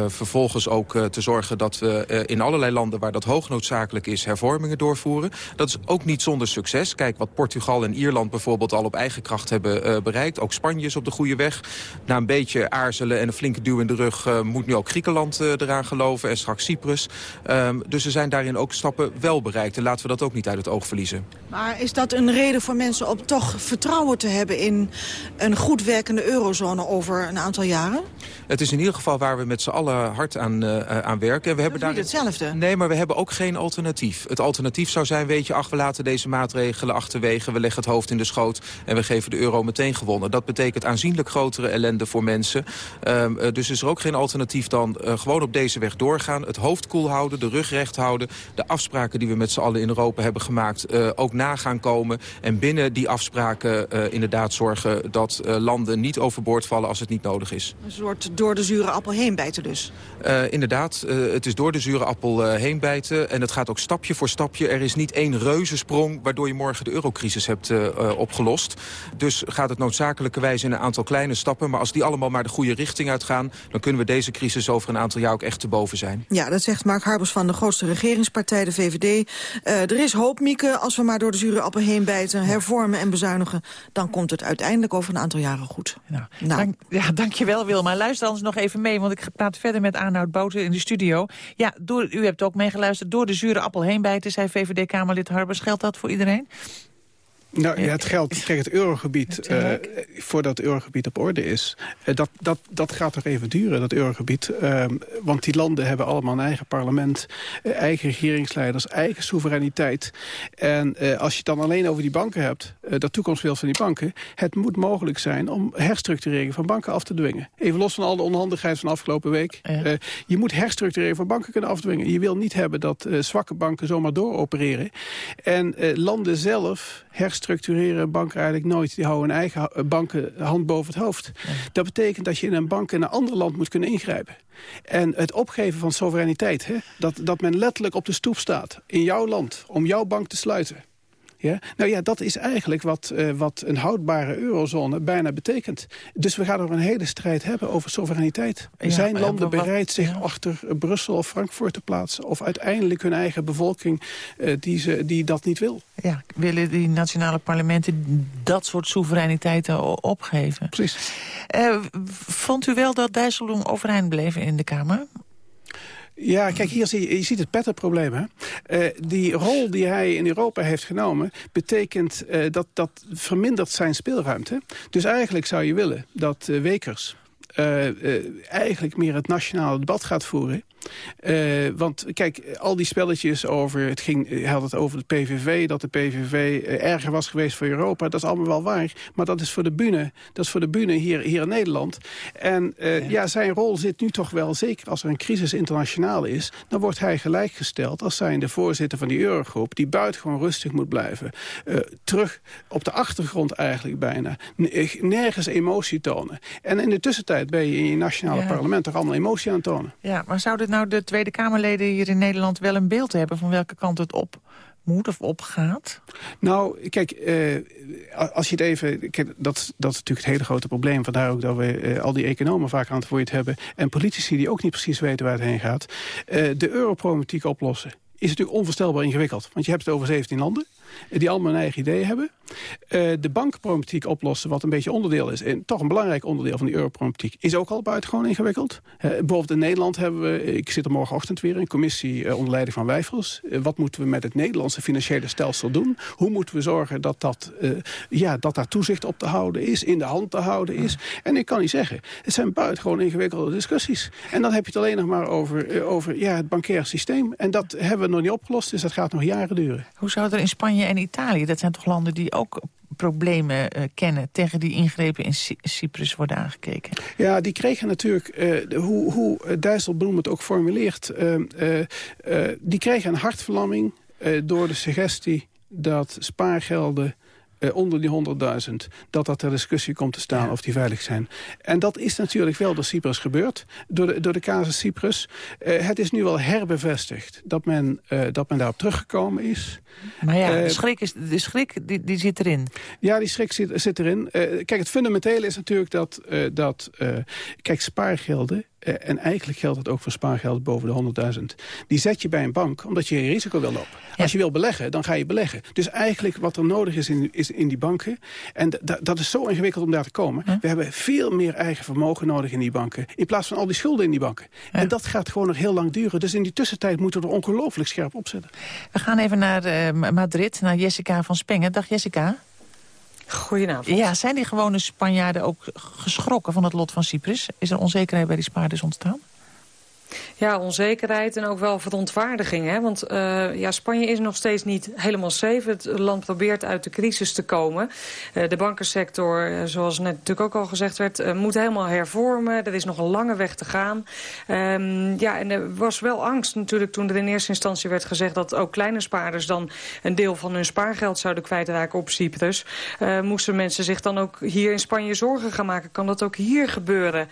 vervolgens ook te zorgen dat we in allerlei landen... waar dat hoognoodzakelijk is, hervormingen doorvoeren. Dat is ook niet zonder succes. Kijk wat Portugal en Ierland bijvoorbeeld al op eigen kracht hebben bereikt. Ook Spanje is op de goede goede weg. Na een beetje aarzelen en een flinke duw in de rug... Uh, moet nu ook Griekenland uh, eraan geloven en straks Cyprus. Um, dus er zijn daarin ook stappen wel bereikt. En laten we dat ook niet uit het oog verliezen. Maar is dat een reden voor mensen om toch vertrouwen te hebben... in een goed werkende eurozone over een aantal jaren? Het is in ieder geval waar we met z'n allen hard aan, uh, aan werken. En we hebben daar niet hetzelfde. Nee, maar we hebben ook geen alternatief. Het alternatief zou zijn, weet je, ach, we laten deze maatregelen achterwege. We leggen het hoofd in de schoot en we geven de euro meteen gewonnen. Dat betekent aanzienlijk grotere ellende voor mensen. Um, uh, dus is er ook geen alternatief dan uh, gewoon op deze weg doorgaan. Het hoofd koel houden, de rug recht houden. De afspraken die we met z'n allen in Europa hebben gemaakt uh, ook na gaan komen. En binnen die afspraken inderdaad zorgen dat landen niet overboord vallen als het niet nodig is. Een soort door de zure appel heen bijten dus? inderdaad, het is door de zure appel heen bijten. En het gaat ook stapje voor stapje. Er is niet één reuzensprong waardoor je morgen de eurocrisis hebt opgelost. Dus gaat het noodzakelijkerwijs in een aantal kleine stappen. Maar als die allemaal maar de goede richting uitgaan... dan kunnen we deze crisis over een aantal jaar ook echt te boven zijn. Ja, dat zegt Mark Harbers van de grootste regeringspartij, de VVD. Uh, er is hoop, Mieke, als we maar door de zure appel heen bijten... hervormen en bezuinigen, dan komt het uiteindelijk over een aantal jaren goed. Nou, nou. Dank, ja, dankjewel Wilma. Luister anders nog even mee, want ik praat verder met Arnoud Bouten in de studio. Ja, door, u hebt ook meegeluisterd. Door de zure appel heen bijten, zei VVD-Kamerlid Harbers. Geldt dat voor iedereen? Nou ja, het geld, kijk, het eurogebied, *laughs* uh, voordat het eurogebied op orde is... Uh, dat, dat, dat gaat toch even duren, dat eurogebied. Uh, want die landen hebben allemaal een eigen parlement... eigen regeringsleiders, eigen soevereiniteit. En als je het dan alleen over die banken hebt... dat toekomstbeeld van die banken... het moet mogelijk zijn om herstructurering van banken af te dwingen. Even los van al de onhandigheid van de afgelopen week. Ja. je moet herstructurering van banken kunnen afdwingen. Je wil niet hebben dat zwakke banken zomaar dooropereren. En landen zelf herstructureren banken eigenlijk nooit. Die houden een eigen banken hand boven het hoofd. Dat betekent dat je in een bank in een ander land moet kunnen ingrijpen. En het opgeven van soevereiniteit, hè, dat, dat men letterlijk op de stoep staat in jouw land om jouw bank te sluiten. Ja? Nou ja, dat is eigenlijk wat, uh, wat een houdbare eurozone bijna betekent. Dus we gaan er een hele strijd hebben over soevereiniteit. Ja, Zijn landen bereid zich ja. achter Brussel of Frankfurt te plaatsen? Of uiteindelijk hun eigen bevolking uh, die, ze, die dat niet wil? Ja, willen die nationale parlementen dat soort soevereiniteiten opgeven? Precies. Uh, vond u wel dat Dijsselbloem overeind bleef in de Kamer? Ja, kijk, hier zie je, je ziet het pettenprobleem. Uh, die rol die hij in Europa heeft genomen... betekent uh, dat dat vermindert zijn speelruimte. Dus eigenlijk zou je willen dat uh, Wekers... eigenlijk meer het nationale debat gaat voeren... Uh, want kijk, al die spelletjes over... Het ging, hij had het over de PVV, dat de PVV erger was geweest voor Europa. Dat is allemaal wel waar. Maar dat is voor de bühne, dat is voor de bühne hier, hier in Nederland. En uh, ja. ja. zijn rol zit nu toch wel, zeker als er een crisis internationaal is... dan wordt hij gelijkgesteld als zijnde voorzitter van die eurogroep... die buitengewoon rustig moet blijven. terug op de achtergrond eigenlijk bijna. Nergens emotie tonen. En in de tussentijd ben je in je nationale ja. parlement toch allemaal emotie aan tonen. Ja, maar zou dit nou de Tweede Kamerleden hier in Nederland wel een beeld hebben... van welke kant het op moet of opgaat? Nou, kijk, uh, als je het even... Kijk, dat, dat is natuurlijk het hele grote probleem. Vandaar ook dat we uh, al die economen vaak aan het woord hebben... en politici die ook niet precies weten waar het heen gaat. Uh, de europroblematiek oplossen is natuurlijk onvoorstelbaar ingewikkeld. Want je hebt het over 17 landen die allemaal een eigen idee hebben. Uh, de bankproblematiek oplossen, wat een beetje onderdeel is... en toch een belangrijk onderdeel van die europroblematiek... is ook al buitengewoon ingewikkeld. Uh, bijvoorbeeld in Nederland hebben we... ik zit er morgenochtend weer in een commissie uh, onder leiding van Wijfels. wat moeten we met het Nederlandse financiële stelsel doen? Hoe moeten we zorgen dat, dat, ja, dat daar toezicht op te houden is... in de hand te houden is? En ik kan niet zeggen, het zijn buitengewoon ingewikkelde discussies. En dan heb je het alleen nog maar over, over ja, het bankair systeem. En dat hebben we nog niet opgelost, dus dat gaat nog jaren duren. Hoe zou er in Spanje en Italië, dat zijn toch landen die ook problemen uh, kennen... tegen die ingrepen in Cy Cyprus worden aangekeken? Ja, die kregen natuurlijk, uh, hoe, hoe Dijsselbloem het ook formuleert... Die kregen een hartverlamming door de suggestie dat spaargelden uh, onder die 100.000... dat dat ter discussie komt te staan ja. of die veilig zijn. En dat is natuurlijk wel door Cyprus gebeurd, door de, door de casus Cyprus. Uh, het is nu wel herbevestigd dat men, uh, dat men daarop teruggekomen is. Maar ja, de schrik, is, de schrik die, die zit erin. Ja, die schrik zit, zit erin. kijk, het fundamentele is natuurlijk dat... dat kijk, spaargelden en eigenlijk geldt dat ook voor spaargeld boven de 100.000. Die zet je bij een bank omdat je geen risico wil lopen. Ja. Als je wil beleggen, dan ga je beleggen. Dus eigenlijk wat er nodig is in, is in die banken... en dat is zo ingewikkeld om daar te komen... Ja. we hebben veel meer eigen vermogen nodig in die banken... in plaats van al die schulden in die banken. Ja. En dat gaat gewoon nog heel lang duren. Dus in die tussentijd moeten we er ongelooflijk scherp op zetten. We gaan even naar uh, Madrid, naar Jessica van Spengen. Dag Jessica. Goedenavond. Ja, zijn die gewone Spanjaarden ook geschrokken van het lot van Cyprus? Is er onzekerheid bij die spaarders ontstaan? Ja, onzekerheid en ook wel verontwaardiging. Hè? Want uh, ja, Spanje is nog steeds niet helemaal safe. Het land probeert uit de crisis te komen. Uh, de bankensector, uh, zoals net natuurlijk ook al gezegd werd... moet helemaal hervormen. Er is nog een lange weg te gaan. Um, ja, en er was wel angst natuurlijk toen er in eerste instantie werd gezegd... dat ook kleine spaarders dan een deel van hun spaargeld zouden kwijtraken op Cyprus. moesten mensen zich dan ook hier in Spanje zorgen gaan maken? Kan dat ook hier gebeuren?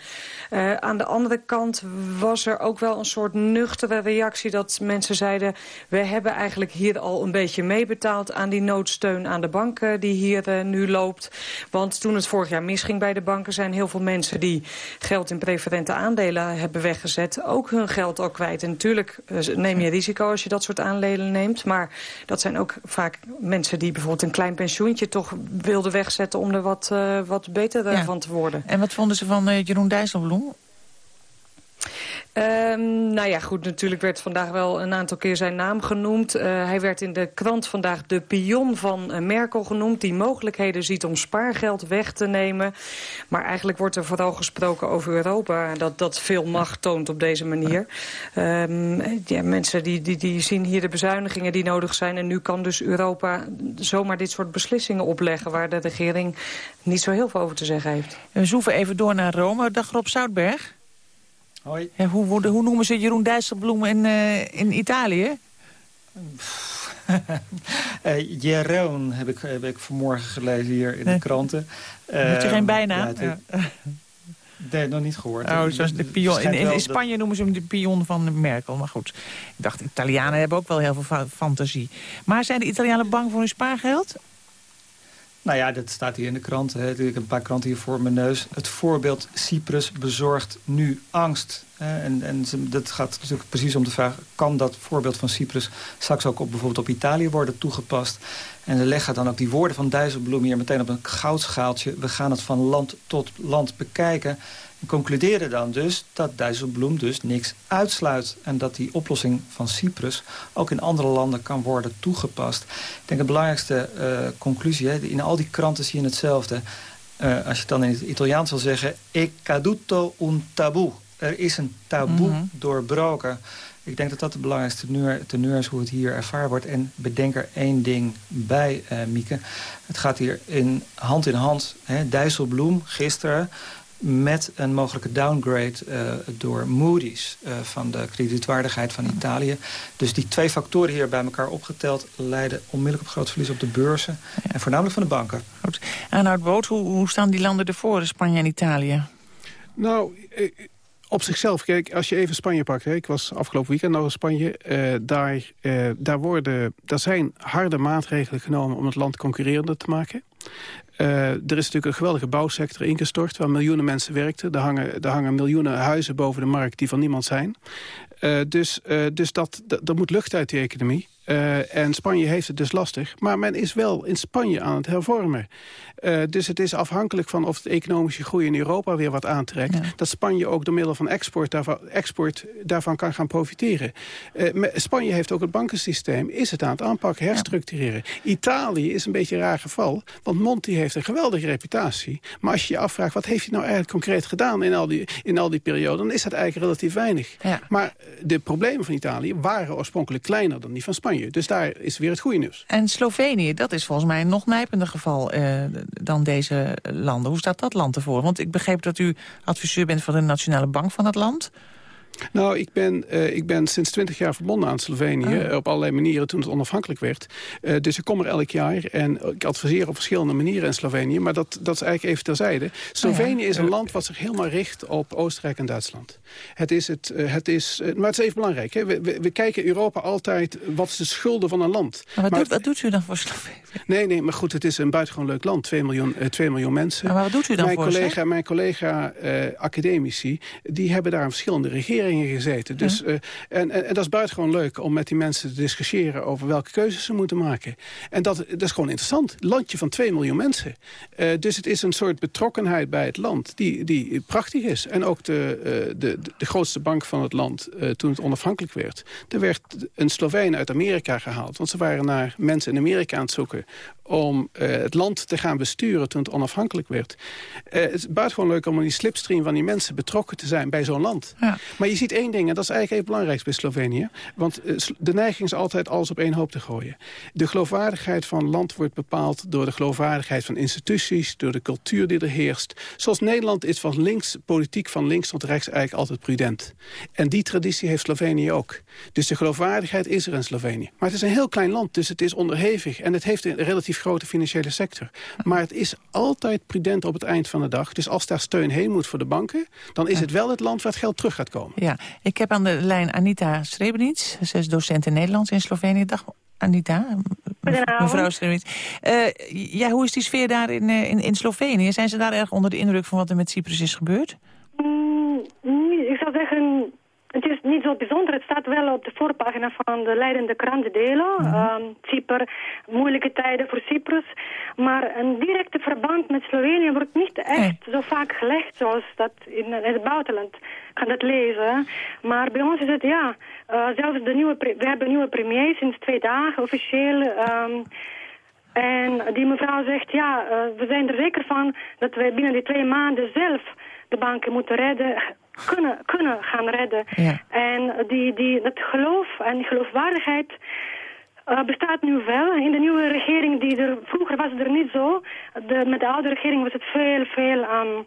aan de andere kant was er ook wel een soort nuchtere reactie dat mensen zeiden... we hebben eigenlijk hier al een beetje meebetaald aan die noodsteun aan de banken die hier uh, nu loopt. Want toen het vorig jaar misging bij de banken zijn heel veel mensen die geld in preferente aandelen hebben weggezet ook hun geld al kwijt. En natuurlijk uh, neem je risico als je dat soort aandelen neemt. Maar dat zijn ook vaak mensen die bijvoorbeeld een klein pensioentje toch wilden wegzetten om er wat, uh, wat beter ja. van te worden. En wat vonden ze van Jeroen Dijsselbloem? Um, nou ja, goed, natuurlijk werd vandaag wel een aantal keer zijn naam genoemd. Uh, hij werd in de krant vandaag de pion van uh, Merkel genoemd... die mogelijkheden ziet om spaargeld weg te nemen. Maar eigenlijk wordt er vooral gesproken over Europa... dat, dat veel macht toont op deze manier. Um, ja, mensen die, die, die zien hier de bezuinigingen die nodig zijn... en nu kan dus Europa zomaar dit soort beslissingen opleggen... waar de regering niet zo heel veel over te zeggen heeft. We zoeven even door naar Rome. Dag Rob Zoutberg. Hoi. Ja, hoe, hoe, hoe, noemen ze Jeroen Dijsselbloem in, uh, in Italië? uh, *laughs* Jeroen heb ik, heb ik vanmorgen gelezen hier in de kranten. Heb je geen bijnaam? Ja, ja. *laughs* Nee, nog niet gehoord. Oh, zoals de pion. In, in, in Spanje noemen ze hem de pion van Merkel. Maar goed, ik dacht, Italianen hebben ook wel heel veel fantasie. Maar zijn de Italianen bang voor hun spaargeld? Nou ja, dat staat hier in de krant. Hè. Ik heb een paar kranten hier voor mijn neus. Het voorbeeld Cyprus bezorgt nu angst. Hè. En, en dat gaat natuurlijk precies om de vraag... kan dat voorbeeld van Cyprus straks ook op, bijvoorbeeld op Italië worden toegepast? En ze leggen dan ook die woorden van Dijsselbloem hier meteen op een goudschaaltje. We gaan het van land tot land bekijken. En concluderen dan dus dat Dijsselbloem dus niks uitsluit. En dat die oplossing van Cyprus ook in andere landen kan worden toegepast. Ik denk de belangrijkste uh, conclusie, hè, in al die kranten zie je hetzelfde. Uh, als je het dan in het Italiaans wil zeggen... E caduto un tabù. Er is een taboe mm -hmm. doorbroken. Ik denk dat dat de belangrijkste teneur, teneur is hoe het hier ervaren wordt. En bedenk er één ding bij, uh, Mieke. Het gaat hier in hand in hand. Hè, Dijsselbloem gisteren met een mogelijke downgrade uh, door Moody's... Uh, van de kredietwaardigheid van Italië. Dus die twee factoren hier bij elkaar opgeteld... leiden onmiddellijk op groot verlies op de beurzen. En voornamelijk van de banken. Goed. Aanhoud Boot, hoe, hoe staan die landen ervoor, Spanje en Italië? Nou, op zichzelf, kijk, als je even Spanje pakt... Hè, ik was afgelopen weekend nog in Spanje... Uh, daar, uh, daar, worden, daar zijn harde maatregelen genomen om het land concurrerender te maken. Uh, er is natuurlijk een geweldige bouwsector ingestort... waar miljoenen mensen werkten. Er hangen, er hangen miljoenen huizen boven de markt die van niemand zijn. Dus dus dat, dat, er moet lucht uit die economie. Uh, en Spanje heeft het dus lastig. Maar men is wel in Spanje aan het hervormen. Uh, dus het is afhankelijk van of de economische groei in Europa weer wat aantrekt. Ja. Dat Spanje ook door middel van export daarvan, export daarvan kan gaan profiteren. Uh, Spanje heeft ook het bankensysteem. Is het aan het aanpakken, herstructureren. Ja. Italië is een beetje een raar geval. Want Monti heeft een geweldige reputatie. Maar als je je afvraagt, wat heeft hij nou eigenlijk concreet gedaan in al die, in al die periode... dan is dat eigenlijk relatief weinig. Ja. Maar de problemen van Italië waren oorspronkelijk kleiner dan die van Spanje. Dus daar is weer het goede nieuws. En Slovenië, dat is volgens mij een nog nijpender geval uh, dan deze landen. Hoe staat dat land ervoor? Want ik begreep dat u adviseur bent van de Nationale Bank van het land. Nou, ik ben, uh, ik ben sinds twintig jaar verbonden aan Slovenië. Oh. Op allerlei manieren toen het onafhankelijk werd. Uh, dus ik kom er elk jaar en ik adviseer op verschillende manieren in Slovenië. Maar dat, dat is eigenlijk even terzijde. Slovenië oh ja. is een land wat zich helemaal richt op Oostenrijk en Duitsland. Het is het, het is, maar het is even belangrijk. Hè? We, we, we, kijken Europa altijd, wat is de schulden van een land? Maar wat, maar, doet, wat doet u dan voor Slovenië? Nee, nee, maar goed, het is een buitengewoon leuk land. 2 miljoen, 2 miljoen mensen. Maar wat doet u dan mijn voor collega, Mijn collega academici, die hebben daar verschillende regeringen gezeten. Dus, uh, en, en, en, dat is buitengewoon leuk om met die mensen te discussiëren... over welke keuzes ze moeten maken. En dat, dat is gewoon interessant. Landje van 2 miljoen mensen. Uh, dus het is een soort betrokkenheid bij het land die, die prachtig is. En ook de, uh, de, de grootste bank van het land toen het onafhankelijk werd. Er werd een Sloveen uit Amerika gehaald. Want ze waren naar mensen in Amerika aan het zoeken om uh, het land te gaan besturen toen het onafhankelijk werd. Uh, het is buitengewoon leuk om in die slipstream van die mensen betrokken te zijn bij zo'n land. Ja. Maar je ziet één ding, en dat is eigenlijk heel belangrijk bij Slovenië. Want uh, de neiging is altijd alles op één hoop te gooien. De geloofwaardigheid van land wordt bepaald door de geloofwaardigheid van instituties, door de cultuur die er heerst. Zoals Nederland is van links, politiek van links tot rechts eigenlijk altijd prudent. En die traditie heeft Slovenië ook. Dus de geloofwaardigheid is er in Slovenië. Maar het is een heel klein land, dus het is onderhevig. En het heeft een relatief grote financiële sector. Maar het is altijd prudent op het eind van de dag. Dus als daar steun heen moet voor de banken... dan is het wel het land waar het geld terug gaat komen. Ja, ik heb aan de lijn Anita Srebenic. Ze is docent in Nederlands in Slovenië. Dag Anita, mevrouw Srebenic. Uh, ja, hoe is die sfeer daar in, in, in Slovenië? Zijn ze daar erg onder de indruk van wat er met Cyprus is gebeurd? Mm, ik zou zeggen, het is niet zo bijzonder. Het staat wel op de voorpagina van de leidende kranten delen. Mm Cyper, moeilijke tijden voor Cyprus. Maar een directe verband met Slovenië wordt niet echt zo vaak gelegd zoals dat in, het buitenland kan dat lezen. Maar bij ons is het ja, uh, zelfs de nieuwe, we hebben een nieuwe premier sinds twee dagen officieel. Um, en die mevrouw zegt, ja, uh, we zijn er zeker van dat wij binnen die twee maanden zelf de banken moeten redden, kunnen, kunnen gaan redden. Ja. En die, die, dat geloof en die geloofwaardigheid uh, bestaat nu wel. In de nieuwe regering, die er, vroeger was het er niet zo. De, met de oude regering was het veel, veel... Um,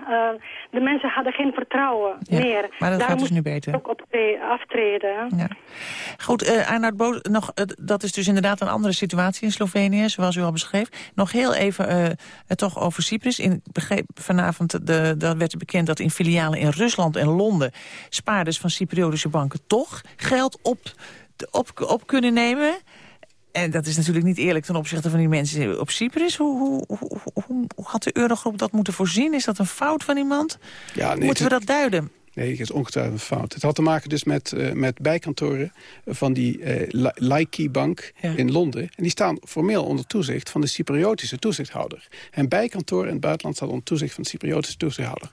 uh, de mensen hadden geen vertrouwen meer. Maar dat gaat dus nu beter. ook op aftreden. Ja. Goed, uh, Arnoud Boos, nog, uh, dat is dus inderdaad een andere situatie in Slovenië, zoals u al beschreef. Nog heel even toch over Cyprus. In, begreep vanavond de, dat werd bekend dat in filialen in Rusland en Londen... spaarders van Cypriotische banken toch geld op, op, op kunnen nemen... En dat is natuurlijk niet eerlijk ten opzichte van die mensen op Cyprus. Hoe, hoe, hoe, hoe had de Eurogroep dat moeten voorzien? Is dat een fout van iemand? Ja, nee, Moeten we dat duiden? Nee, het is ongetwijfeld een fout. Het had te maken dus met, uh, met bijkantoren van die uh, Laiki-bank in Londen. En die staan formeel onder toezicht van de Cypriotische toezichthouder. En bijkantoren in het buitenland staan onder toezicht van de Cypriotische toezichthouder.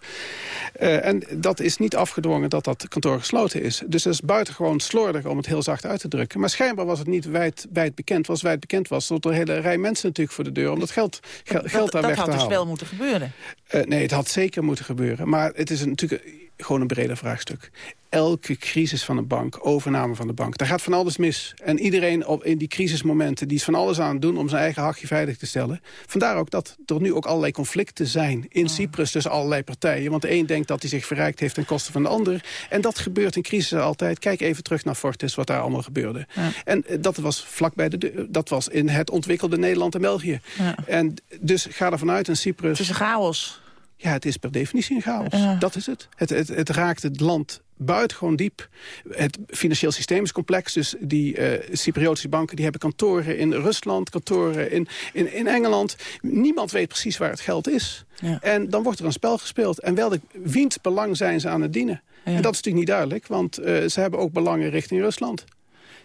Uh, en dat is niet afgedwongen dat dat kantoor gesloten is. Dus dat is buitengewoon slordig om het heel zacht uit te drukken. Maar schijnbaar was het niet wijd, wijd bekend. Was wijd bekend was, stond er een hele rij mensen natuurlijk voor de deur... om dat geld, geld, geld daar weg te halen. Dat had dus wel moeten gebeuren. nee, het had zeker moeten gebeuren. Maar het is natuurlijk gewoon een breder vraagstuk. Elke crisis van een bank, overname van de bank, daar gaat van alles mis. En iedereen op, in die crisismomenten, die is van alles aan het doen... om zijn eigen hachje veilig te stellen. Vandaar ook dat er nu ook allerlei conflicten zijn in Cyprus... tussen allerlei partijen. Want de een denkt dat hij zich verrijkt heeft ten koste van de ander. En dat gebeurt in crisis altijd. Kijk even terug naar Fortis, wat daar allemaal gebeurde. En eh, dat was vlakbij de dat was in het ontwikkelde Nederland en België. Ja. En dus ga ervan uit in Cyprus... Het is een chaos. Ja, het is per definitie een chaos. Dat is het. Het, het. het raakt het land buitengewoon diep. Het financieel systeem is complex. Dus die uh, Cypriotische banken die hebben kantoren in Rusland, kantoren in, in, in Engeland. Niemand weet precies waar het geld is. Ja. En dan wordt er een spel gespeeld. En welk wiens belang zijn ze aan het dienen? En dat is natuurlijk niet duidelijk, want uh, ze hebben ook belangen richting Rusland.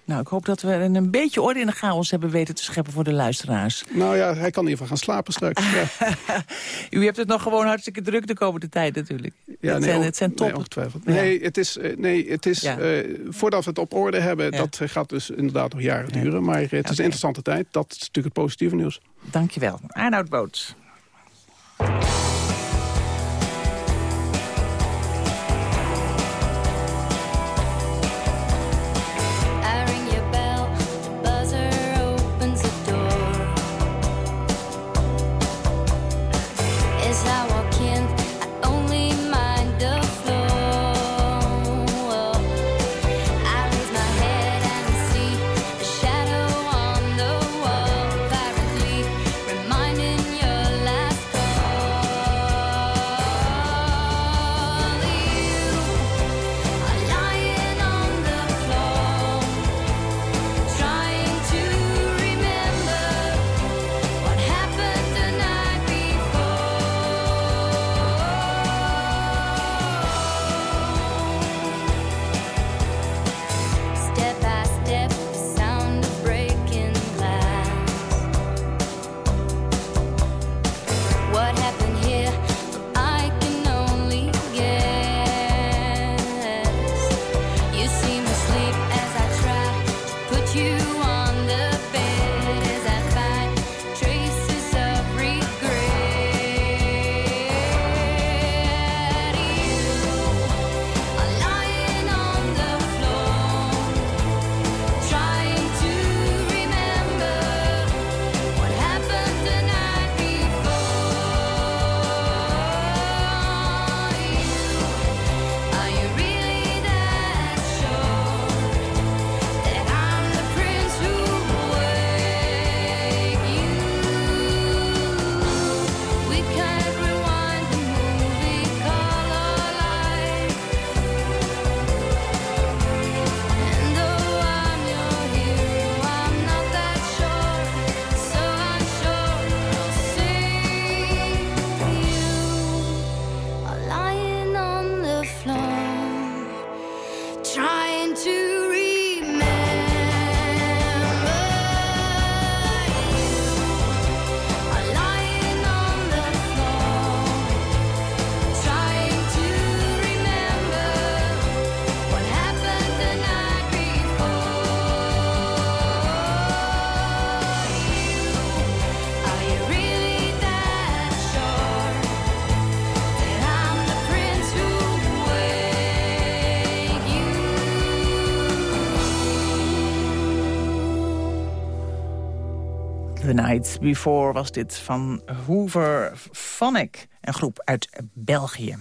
Nou, ik hoop dat we een beetje orde in de chaos hebben weten te scheppen voor de luisteraars. Nou ja, hij kan in ieder geval gaan slapen straks. Ja. *laughs* U hebt het nog gewoon hartstikke druk de komende tijd natuurlijk. Ja, het, nee, zijn, het zijn top. Nee, ongetwijfeld. Nee, het is, eh, nee, het is uh, voordat we het op orde hebben, dat gaat dus inderdaad nog jaren duren. Maar het is een interessante tijd. Dat is natuurlijk het positieve nieuws. Dankjewel. Arnoud Boots. The Night Before was dit van Hoover Phonic, een groep uit België.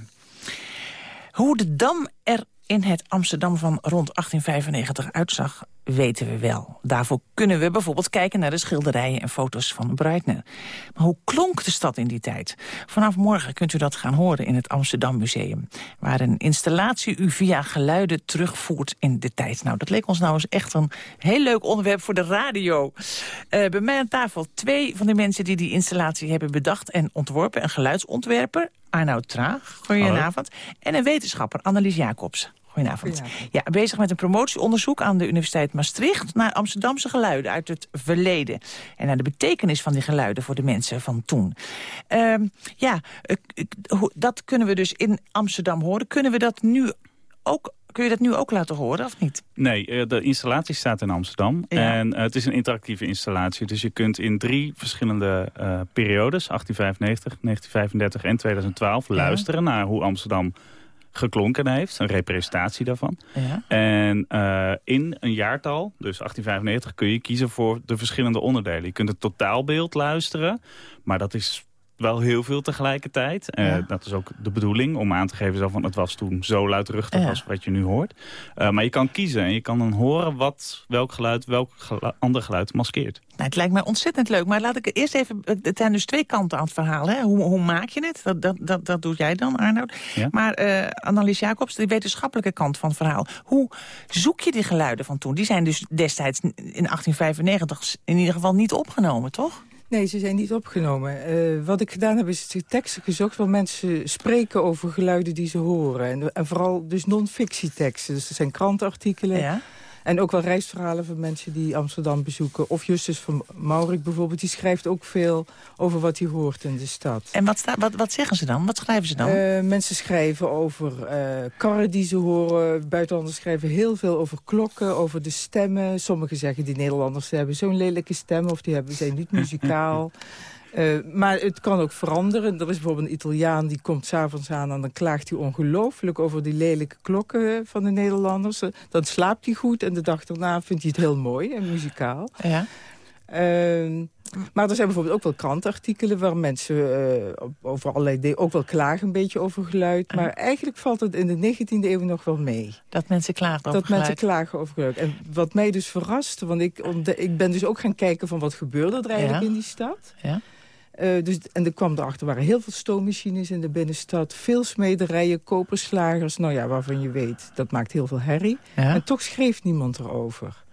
Hoe de Dam er in het Amsterdam van rond 1895 uitzag, weten we wel. Daarvoor kunnen we bijvoorbeeld kijken naar de schilderijen en foto's van Breitner. Maar hoe klonk de stad in die tijd? Vanaf morgen kunt u dat gaan horen in het Amsterdam Museum... waar een installatie u via geluiden terugvoert in de tijd. Nou, dat leek ons nou eens echt een heel leuk onderwerp voor de radio. Uh, bij mij aan tafel twee van de mensen die die installatie hebben bedacht en ontworpen. Een geluidsontwerper, Arnoud Traag, goedenavond. En een wetenschapper, Annelies Jacobs. Goedenavond. Ja, bezig met een promotieonderzoek aan de Universiteit Maastricht... naar Amsterdamse geluiden uit het verleden. En naar de betekenis van die geluiden voor de mensen van toen. Uh, ja, dat kunnen we dus in Amsterdam horen. Kunnen we dat nu ook Kun je dat nu ook laten horen, of niet? Nee, eh, de installatie staat in Amsterdam. En uh, het is een interactieve installatie. Dus je kunt in drie verschillende uh, periodes, 1895, 1935 en 2012... Ja. luisteren naar hoe Amsterdam geklonken heeft. Een representatie daarvan. Ja. En uh, in een jaartal, dus 1895, kun je kiezen voor de verschillende onderdelen. Je kunt het totaalbeeld luisteren, maar dat is wel heel veel tegelijkertijd. Eh, ja. Uh, dat is ook de bedoeling, om aan te geven zo van het was toen zo luidruchtig ja. als wat je nu hoort. Uh, maar je kan kiezen en je kan dan horen wat, welk geluid, welk ander geluid maskeert. Nou, het lijkt mij ontzettend leuk, maar laat ik eerst even... Het zijn dus twee kanten aan het verhaal. Hè? Hoe, hoe maak je het? Dat, dat, dat, dat doe jij dan, Arnoud. Ja? Maar uh, Annelies Jacobs, de wetenschappelijke kant van het verhaal. Hoe zoek je die geluiden van toen? Die zijn dus destijds in 1895 in ieder geval niet opgenomen, toch? Nee, ze zijn niet opgenomen. Uh, wat ik gedaan heb, is teksten gezocht... waar mensen spreken over geluiden die ze horen. En, en vooral dus non-fictieteksten. Dus er zijn krantenartikelen... Ja? En ook wel reisverhalen van mensen die Amsterdam bezoeken. Of Justus van Maurik bijvoorbeeld, die schrijft ook veel over wat hij hoort in de stad. En wat, wat, wat zeggen ze dan? Wat schrijven ze dan? Uh, mensen schrijven over uh, karren die ze horen. Buitenlanders schrijven heel veel over klokken, over de stemmen. Sommigen zeggen die Nederlanders hebben zo'n lelijke stem of die hebben, zijn niet muzikaal. *laughs* Uh, maar het kan ook veranderen. Er is bijvoorbeeld een Italiaan die komt s'avonds aan... en dan klaagt hij ongelooflijk over die lelijke klokken van de Nederlanders. Dan slaapt hij goed en de dag daarna vindt hij het heel mooi en muzikaal. Ja. Uh, maar er zijn bijvoorbeeld ook wel krantartikelen... waar mensen uh, over allerlei dingen ook wel klagen een beetje over geluid. Maar eigenlijk valt het in de 19e eeuw nog wel mee. Dat mensen klagen over Dat geluid. mensen klagen over geluid. En wat mij dus verrast, want ik, ik ben dus ook gaan kijken... van wat gebeurde er eigenlijk ja. in die stad... Ja. Uh, dus, en er kwam erachter, waren heel veel stoommachines in de binnenstad. Veel smederijen, koperslagers. Nou ja, waarvan je weet, dat maakt heel veel herrie. Ja. En toch schreef niemand erover.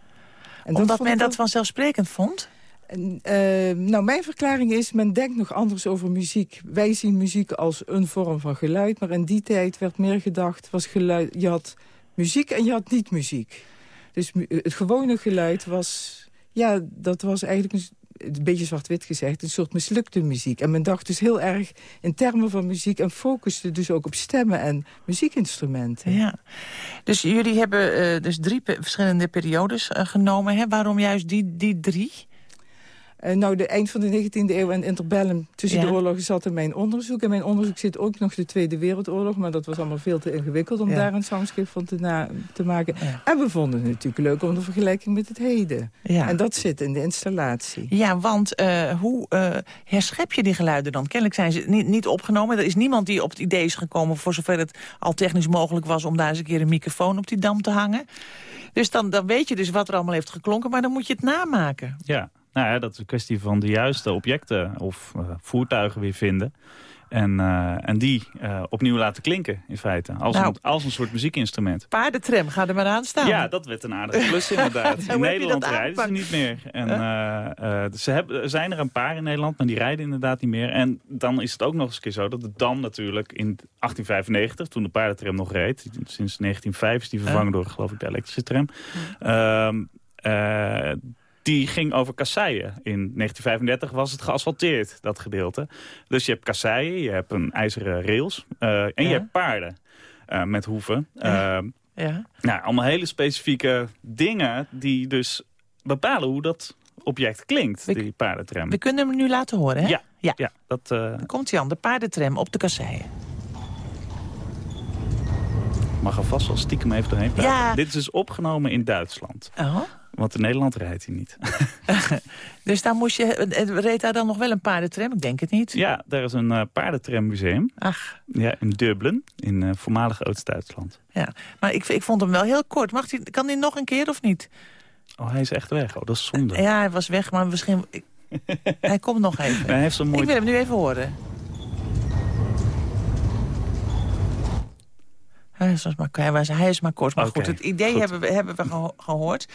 En Omdat men dat vanzelfsprekend vond? En, uh, nou, mijn verklaring is, men denkt nog anders over muziek. Wij zien muziek als een vorm van geluid. Maar in die tijd werd meer gedacht, was geluid, je had muziek en je had niet muziek. Dus het gewone geluid was... Ja, dat was eigenlijk een beetje zwart-wit gezegd, een soort mislukte muziek. En men dacht dus heel erg in termen van muziek... en focuste dus ook op stemmen en muziekinstrumenten. Ja. Dus jullie hebben uh, dus drie verschillende periodes uh, genomen. Hè? Waarom juist die, die drie? Uh, nou, de eind van de 19e eeuw en interbellum tussen ja. de oorlogen zat in mijn onderzoek. En mijn onderzoek zit ook nog de Tweede Wereldoorlog. Maar dat was allemaal veel te ingewikkeld om ja. daar een songschrift van te, te maken. Ja. En we vonden het natuurlijk leuk om de vergelijking met het heden. En dat zit in de installatie. Ja, want uh, hoe uh, herschep je die geluiden dan? Kennelijk zijn ze niet, niet opgenomen. Er is niemand die op het idee is gekomen, voor zover het al technisch mogelijk was... om daar eens een keer een microfoon op die dam te hangen. Dus dan, dan weet je dus wat er allemaal heeft geklonken, maar dan moet je het namaken. Ja. Nou ja, dat is een kwestie van de juiste objecten of uh, voertuigen weer vinden. En, uh, en die uh, opnieuw laten klinken, in feite. Als, nou, een, als een soort muziekinstrument. Paardentram, ga er maar aan staan. Ja, dat werd een aardige plus *laughs* inderdaad. in Nederland rijden ze niet meer. En, uh, ze hebben, zijn er een paar in Nederland, maar die rijden inderdaad niet meer. En dan is het ook nog eens een keer zo dat de Dam natuurlijk in 1895, toen de paardentram nog reed... sinds 1905 is die vervangen door, geloof ik, de elektrische tram... Die ging over kasseien. In 1935 was het geasfalteerd, dat gedeelte. Dus je hebt kasseien, je hebt een ijzeren rails uh, en ja. je hebt paarden uh, met hoeven. Ja. Uh, ja. Nou, allemaal hele specifieke dingen die dus bepalen hoe dat object klinkt, we, die paardentram. We kunnen hem nu laten horen, hè? Ja. ja. ja dat, Dan komt hij aan, de paardentram op de kasseien. Mag er vast wel stiekem even doorheen praten. Ja. Dit is dus opgenomen in Duitsland. Oh. Want in Nederland rijdt hij niet. *laughs* dus daar moest je, reed daar dan nog wel een paardentram? Ik denk het niet. Ja, daar is een uh, paardentrammuseum. Ach. Ja, in Dublin, in uh, voormalig Oost-Duitsland. Ja, maar ik, ik vond hem wel heel kort. Mag die, kan hij nog een keer of niet? Oh, hij is echt weg. Oh, dat is zonde. Ja, hij was weg, maar misschien... *laughs* hij komt nog even. hij heeft mooi... Ik wil hem nu even horen. Hij is maar, hij, was, hij is maar kort. Maar goed, het idee hebben we, hebben we gehoord.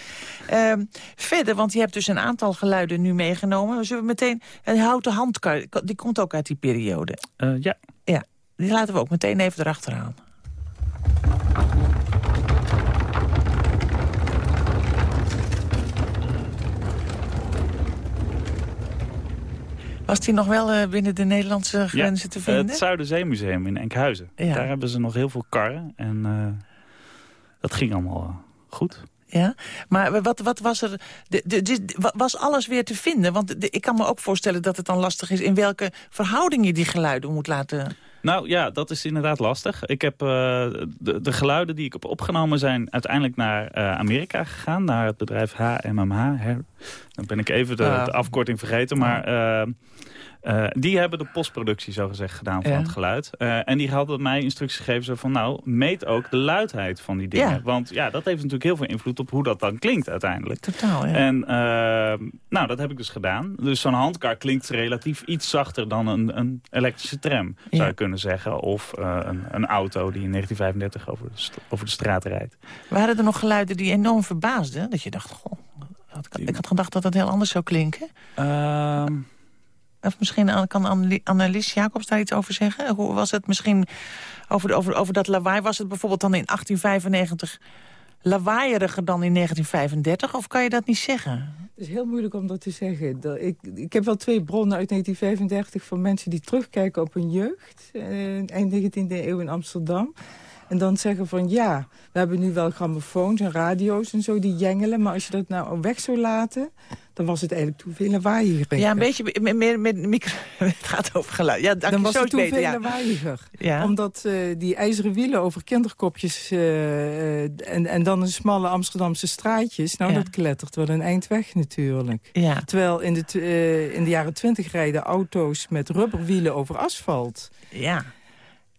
Uh, verder, want je hebt dus een aantal geluiden nu meegenomen. Zullen we meteen... Een houten handkar, die komt ook uit die periode. Uh, ja. Ja, die laten we ook meteen even erachteraan. Was die nog wel uh, binnen de Nederlandse grenzen te vinden? het Zuiderzeemuseum in Enkhuizen. Ja. Daar hebben ze nog heel veel karren. En uh, dat ging allemaal uh, goed. Ja, maar wat, wat was er... De, de, de, was alles weer te vinden? Want ik kan me ook voorstellen dat het dan lastig is... in welke verhouding je die geluiden moet laten... Nou ja, dat is inderdaad lastig. Ik heb, uh, de, de, geluiden die ik heb opgenomen zijn uiteindelijk naar uh, Amerika gegaan. Naar het bedrijf HMMH. Her. Dan ben ik even de, uh, de afkorting vergeten. Maar uh, uh, die hebben de postproductie zogezegd gedaan van ja. het geluid. Uh, en die hadden mij instructies gegeven zo van... nou, meet ook de luidheid van die dingen. Ja. Want ja, dat heeft natuurlijk heel veel invloed op hoe dat dan klinkt uiteindelijk. Totaal, ja. En uh, nou, dat heb ik dus gedaan. Dus zo'n handkar klinkt relatief iets zachter dan een, een elektrische tram, zou je kunnen zeggen. Of een, een, auto die in 1935 over de, over de straat rijdt. Waren er nog geluiden die enorm verbaasden? Dat je dacht, goh, ik had gedacht dat dat heel anders zou klinken. Of misschien kan Annelies Jacobs daar iets over zeggen? Hoe was het misschien over, over, over dat lawaai? Was het bijvoorbeeld dan in 1895 lawaaieriger dan in 1935? Of kan je dat niet zeggen? Het is heel moeilijk om dat te zeggen. Ik, ik heb wel twee bronnen uit 1935 van mensen die terugkijken op hun jeugd. Eh, eind 19e eeuw in Amsterdam. En dan zeggen van ja, we hebben nu wel grammofoons en radio's en zo die jengelen. Maar als je dat nou weg zou laten, dan was het eigenlijk te veel lawaaiiger. Ja, een beetje meer met micro. *laughs* het gaat over geluid. Ja, dan was het te beter, veel ja. lawaaiiger. Ja. Omdat uh, die ijzeren wielen over kinderkopjes uh, en, en dan een smalle Amsterdamse straatjes. Nou, Ja. dat klettert wel een eind weg natuurlijk. Ja. Terwijl in de, eh, in de jaren twintig rijden auto's met rubberwielen over asfalt. Ja.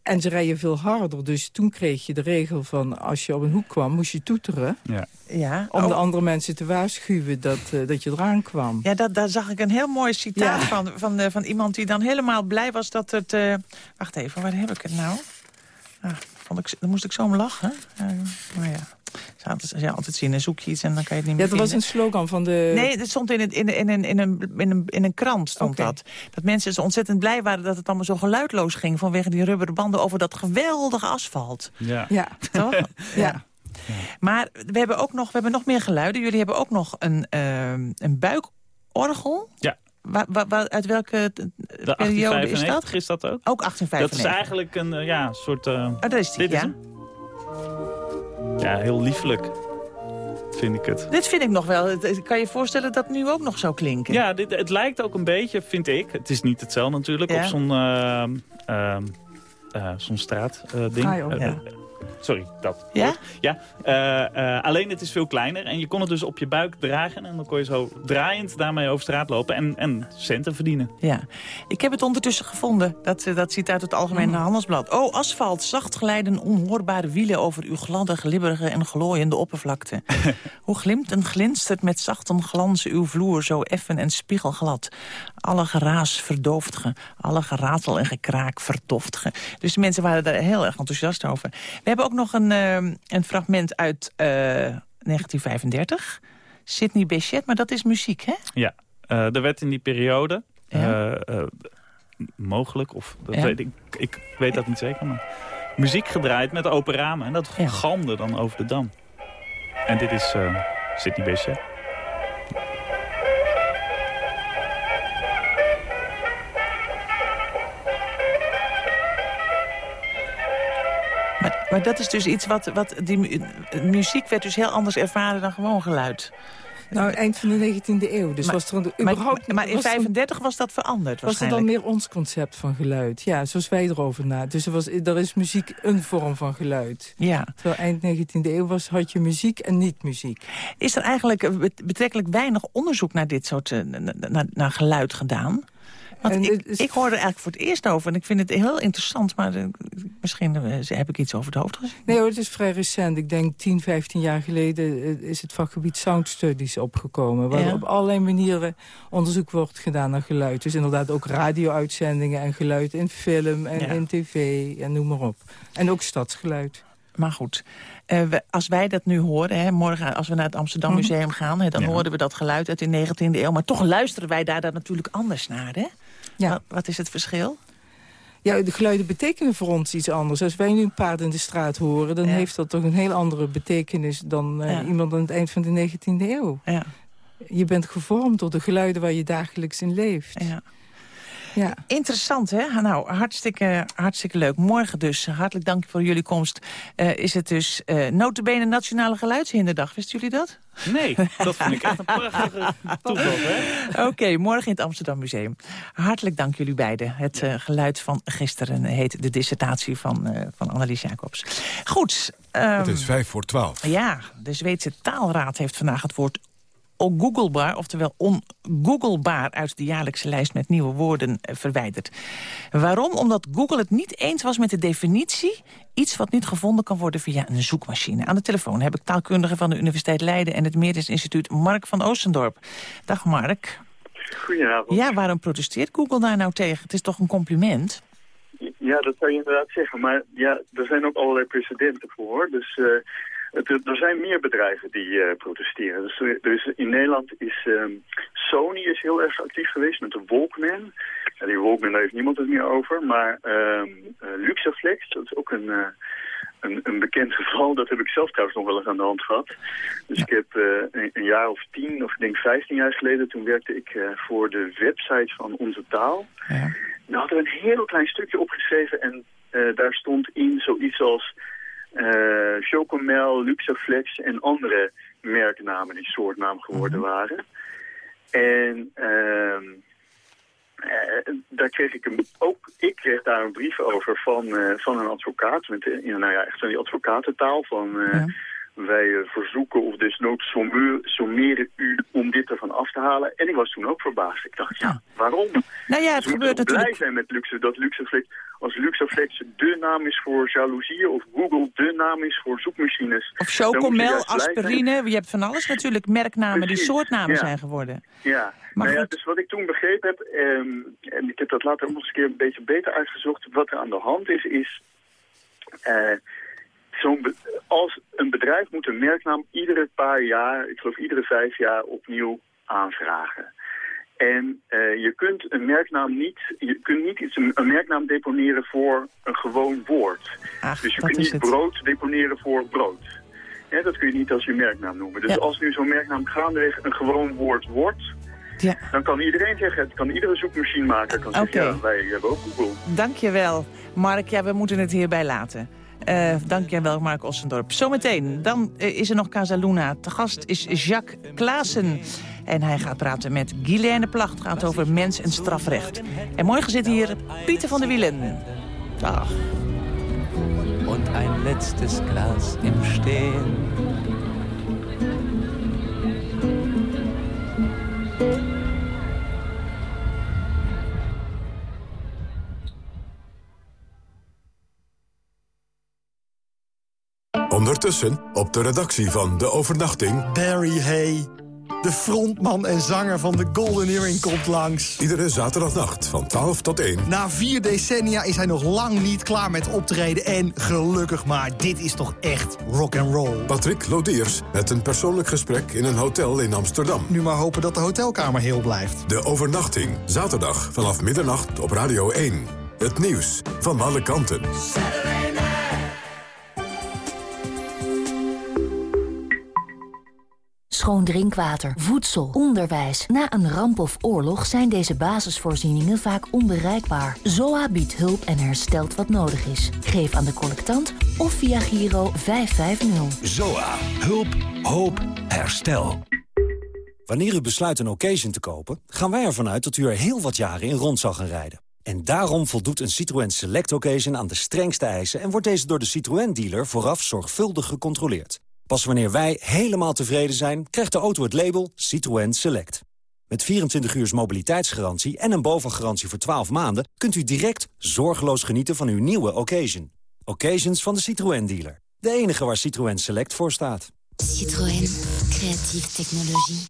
En ze rijden veel harder. Dus toen kreeg je de regel van als je op een hoek kwam, moest je toeteren. Ja. Ja. Om Oh. de andere mensen te waarschuwen dat, eh, dat je eraan kwam. Ja, dat, daar zag ik een heel mooi citaat Ja. van, van, eh, van iemand die dan helemaal blij was dat het... eh, wacht even, waar heb ik het nou? Ah, vond ik, dan moest ik zo om lachen. Uh, maar ja, ze altijd, ze altijd zien, dan zoek je iets en dan kan je het niet Ja, meer dat was een slogan van de... Nee, dat stond in, het, in, in, in, in, een, in, een, in een krant stond dat. Dat mensen zo ontzettend blij waren dat het allemaal zo geluidloos ging... vanwege die rubberen banden over dat geweldige asfalt. Ja. Ja. Toch? *laughs* Ja. Maar we hebben ook nog, we hebben nog meer geluiden. Jullie hebben ook nog een, ehm, een buikorgel. Ja. Wa- wa- wa- uit welke De periode is 1895 dat? is dat ook? Ook 1895. Dat is eigenlijk een eh, ja, soort... eh, Oh, daar is die, dit is ja. hem. Ja, heel liefelijk vind ik het. Dit vind ik nog wel. Kan je voorstellen dat nu ook nog zou klinken? Ja, dit, het lijkt ook een beetje, vind ik. Het is niet hetzelfde natuurlijk, Ja. op zo'n ehm, ehm, eh, zo'n straatding. ding. Draaioor, Eh, ja. Sorry, dat. Ja? Ja. eh, eh, alleen het is veel kleiner en je kon het dus op je buik dragen. En dan kon je zo draaiend daarmee over straat lopen en, en centen verdienen. Ja, ik heb het ondertussen gevonden. Dat, eh, dat ziet uit het Algemene Handelsblad. Oh, asfalt, zacht glijden, onhoorbare wielen... over uw gladde, glibberige en glooiende oppervlakte. *laughs* Hoe glimt en glinstert met zachten glans uw vloer... zo effen en spiegelglad. Alle geraas verdooft ge, alle geratel en gekraak verdoft ge. Dus de mensen waren daar heel erg enthousiast over. We hebben ook nog een, eh, een fragment uit eh, 1935... Sidney Bechet, maar dat is muziek, hè? Ja, eh, er werd in die periode Ja. eh, eh, mogelijk, of dat Ja. weet ik, ik weet dat niet zeker, maar muziek gedraaid met open ramen. En dat Ja. galmde dan over de dam. En dit is eh Sidney Bechet. Maar, dat is dus iets wat... wat die mu- muziek werd dus heel anders ervaren dan gewoon geluid. Nou, eind van de 19e eeuw. Dus maar, was er überhaupt, maar in 35 was dat veranderd Was er dan meer ons concept van geluid? Ja, zoals wij erover na. Dus er, was, er is muziek een vorm van geluid. Ja. Terwijl eind 19e eeuw was, had je muziek en niet muziek. Is er eigenlijk betrekkelijk weinig onderzoek naar dit soort naar, naar geluid gedaan? Want ik, ik hoor er eigenlijk voor het eerst over. En ik vind het heel interessant. Maar uh, misschien uh, heb ik iets over het hoofd gezien. Nee hoor, het is vrij recent. Ik denk 10, 15 jaar geleden uh, is het vakgebied sound studies opgekomen. Waar ja. op allerlei manieren onderzoek wordt gedaan naar geluid. Dus inderdaad ook radio-uitzendingen en geluid in film en ja. in tv en noem maar op. En ook stadsgeluid. Maar goed, uh, we, als wij dat nu horen, hè, morgen als we naar het Amsterdam Mhm. Museum gaan... Hè, dan ja. horen we dat geluid uit de 19e eeuw. Maar toch luisteren wij daar dan natuurlijk anders naar, hè? Ja. Wat, wat is het verschil? Ja, de geluiden betekenen voor ons iets anders. Als wij nu een paard in de straat horen... dan Ja. heeft dat toch een heel andere betekenis... dan uh, Ja. iemand aan het eind van de 19e eeuw. Ja. Je bent gevormd door de geluiden waar je dagelijks in leeft. Ja. Ja. Interessant, hè? Nou, hartstikke, hartstikke leuk. Morgen dus, hartelijk dank voor jullie komst. Uh, is het dus uh, notabene Nationale Geluidshinderdag. Wisten jullie dat? Nee, dat vind ik echt een prachtige *laughs* toeval, hè? Oké, okay, morgen in het Amsterdam Museum. Hartelijk dank jullie beiden. Het uh, geluid van gisteren heet de dissertatie van, uh, van Annelies Jacobs. Goed. Um, het is vijf voor twaalf. Ja, de Zweedse taalraad heeft vandaag het woord ongooglebaar, oftewel ongooglebaar uit de jaarlijkse lijst met nieuwe woorden eh, verwijderd. Waarom? Omdat Google het niet eens was met de definitie iets wat niet gevonden kan worden via een zoekmachine. Aan de telefoon heb ik taalkundige van de Universiteit Leiden en het Medisch Instituut Mark van Oostendorp. Dag Mark. Goedenavond. Ja, waarom protesteert Google daar nou tegen? Het is toch een compliment? Ja, dat zou je inderdaad zeggen. Maar ja, er zijn ook allerlei precedenten voor. Dus uh, het, er zijn meer bedrijven die uh, protesteren. Dus, dus, in Nederland is um, Sony is heel erg actief geweest met de Walkman. Ja, die Walkman, daar heeft niemand het meer over. Maar um, uh, Luxaflex, dat is ook een, uh, een, een, bekend geval. Dat heb ik zelf trouwens nog wel eens aan de hand gehad. Dus ik heb een, een, jaar of tien, of ik denk vijftien jaar geleden... toen werkte ik voor de website van Onze Taal. Ja. Daar hadden we een heel klein stukje opgeschreven en daar stond in zoiets als... Uh, Chocomel, Luxaflex en andere merknamen die soortnaam geworden waren. En uh, uh, daar kreeg ik een, ook, ik kreeg daar een brief over van, uh, van een advocaat. Met, nou ja, echt van die advocatentaal van... Ja. Wij verzoeken of desnoods sommeren u om dit ervan af te halen. En ik was toen ook verbaasd. Ik dacht, ja, waarom? Nou ja, het dus gebeurt blij natuurlijk... zijn met Luxe, dat Luxaflex, als Luxaflex de naam is voor jaloezieën... of Google de naam is voor zoekmachines... Of chocomel, aspirine, je hebt van alles natuurlijk. Merknamen Precies, die soortnamen ja. zijn geworden. Ja, maar nou ja, goed. dus wat ik toen begrepen heb... Um, en ik heb dat later ook nog eens een keer een beetje beter uitgezocht... wat er aan de hand is, is... Uh, zo'n als een bedrijf moet een merknaam iedere paar jaar, ik geloof iedere vijf jaar, opnieuw aanvragen. En uh, je kunt een merknaam niet, je kunt niet iets, een, merknaam deponeren voor een gewoon woord. Ach, dus je kunt niet het. brood deponeren voor brood. Ja, dat kun je niet als je merknaam noemen. Dus Ja. als nu zo'n merknaam gaandeweg een gewoon woord wordt, Ja. dan kan iedereen zeggen, het kan iedere zoekmachinemaker kan zeggen, ja, wij hebben ook Google. Dankjewel, Mark. Ja, we moeten het hierbij laten. Uh, dankjewel, Mark Ossendorp. Zometeen, dan uh, is er nog Casaluna. Te gast is Jacques Klaassen. En hij gaat praten met Guilaine Placht. Het gaat over mens- en strafrecht. En morgen zit hier Pieter van der Wielen. Dag. Und ein letztes Glas im Stehen. Ondertussen op de redactie van De Overnachting... Barry Hay, de frontman en zanger van de Golden Earring, komt langs. Iedere zaterdagnacht van 12 tot 1. Na vier decennia is hij nog lang niet klaar met optreden. En gelukkig maar, dit is toch echt rock and roll. Patrick Lodiers met een persoonlijk gesprek in een hotel in Amsterdam. Nu maar hopen dat de hotelkamer heel blijft. De Overnachting, zaterdag vanaf middernacht op Radio 1. Het nieuws van alle kanten. Schoon drinkwater, voedsel, onderwijs. Na een ramp of oorlog zijn deze basisvoorzieningen vaak onbereikbaar. ZOA biedt hulp en herstelt wat nodig is. Geef aan de collectant of via Giro 550. ZOA. Hulp, hoop, herstel. Wanneer u besluit een occasion te kopen, gaan wij ervan uit dat u er heel wat jaren in rond zal gaan rijden. En daarom voldoet een Citroën Select Occasion aan de strengste eisen... en wordt deze door de Citroën-dealer vooraf zorgvuldig gecontroleerd. Pas wanneer wij helemaal tevreden zijn, krijgt de auto het label Citroën Select. Met 24 uur mobiliteitsgarantie en een bovengarantie voor 12 maanden... kunt u direct zorgeloos genieten van uw nieuwe occasion. Occasions van de Citroën-dealer. De enige waar Citroën Select voor staat. Citroën. Creatieve technologie.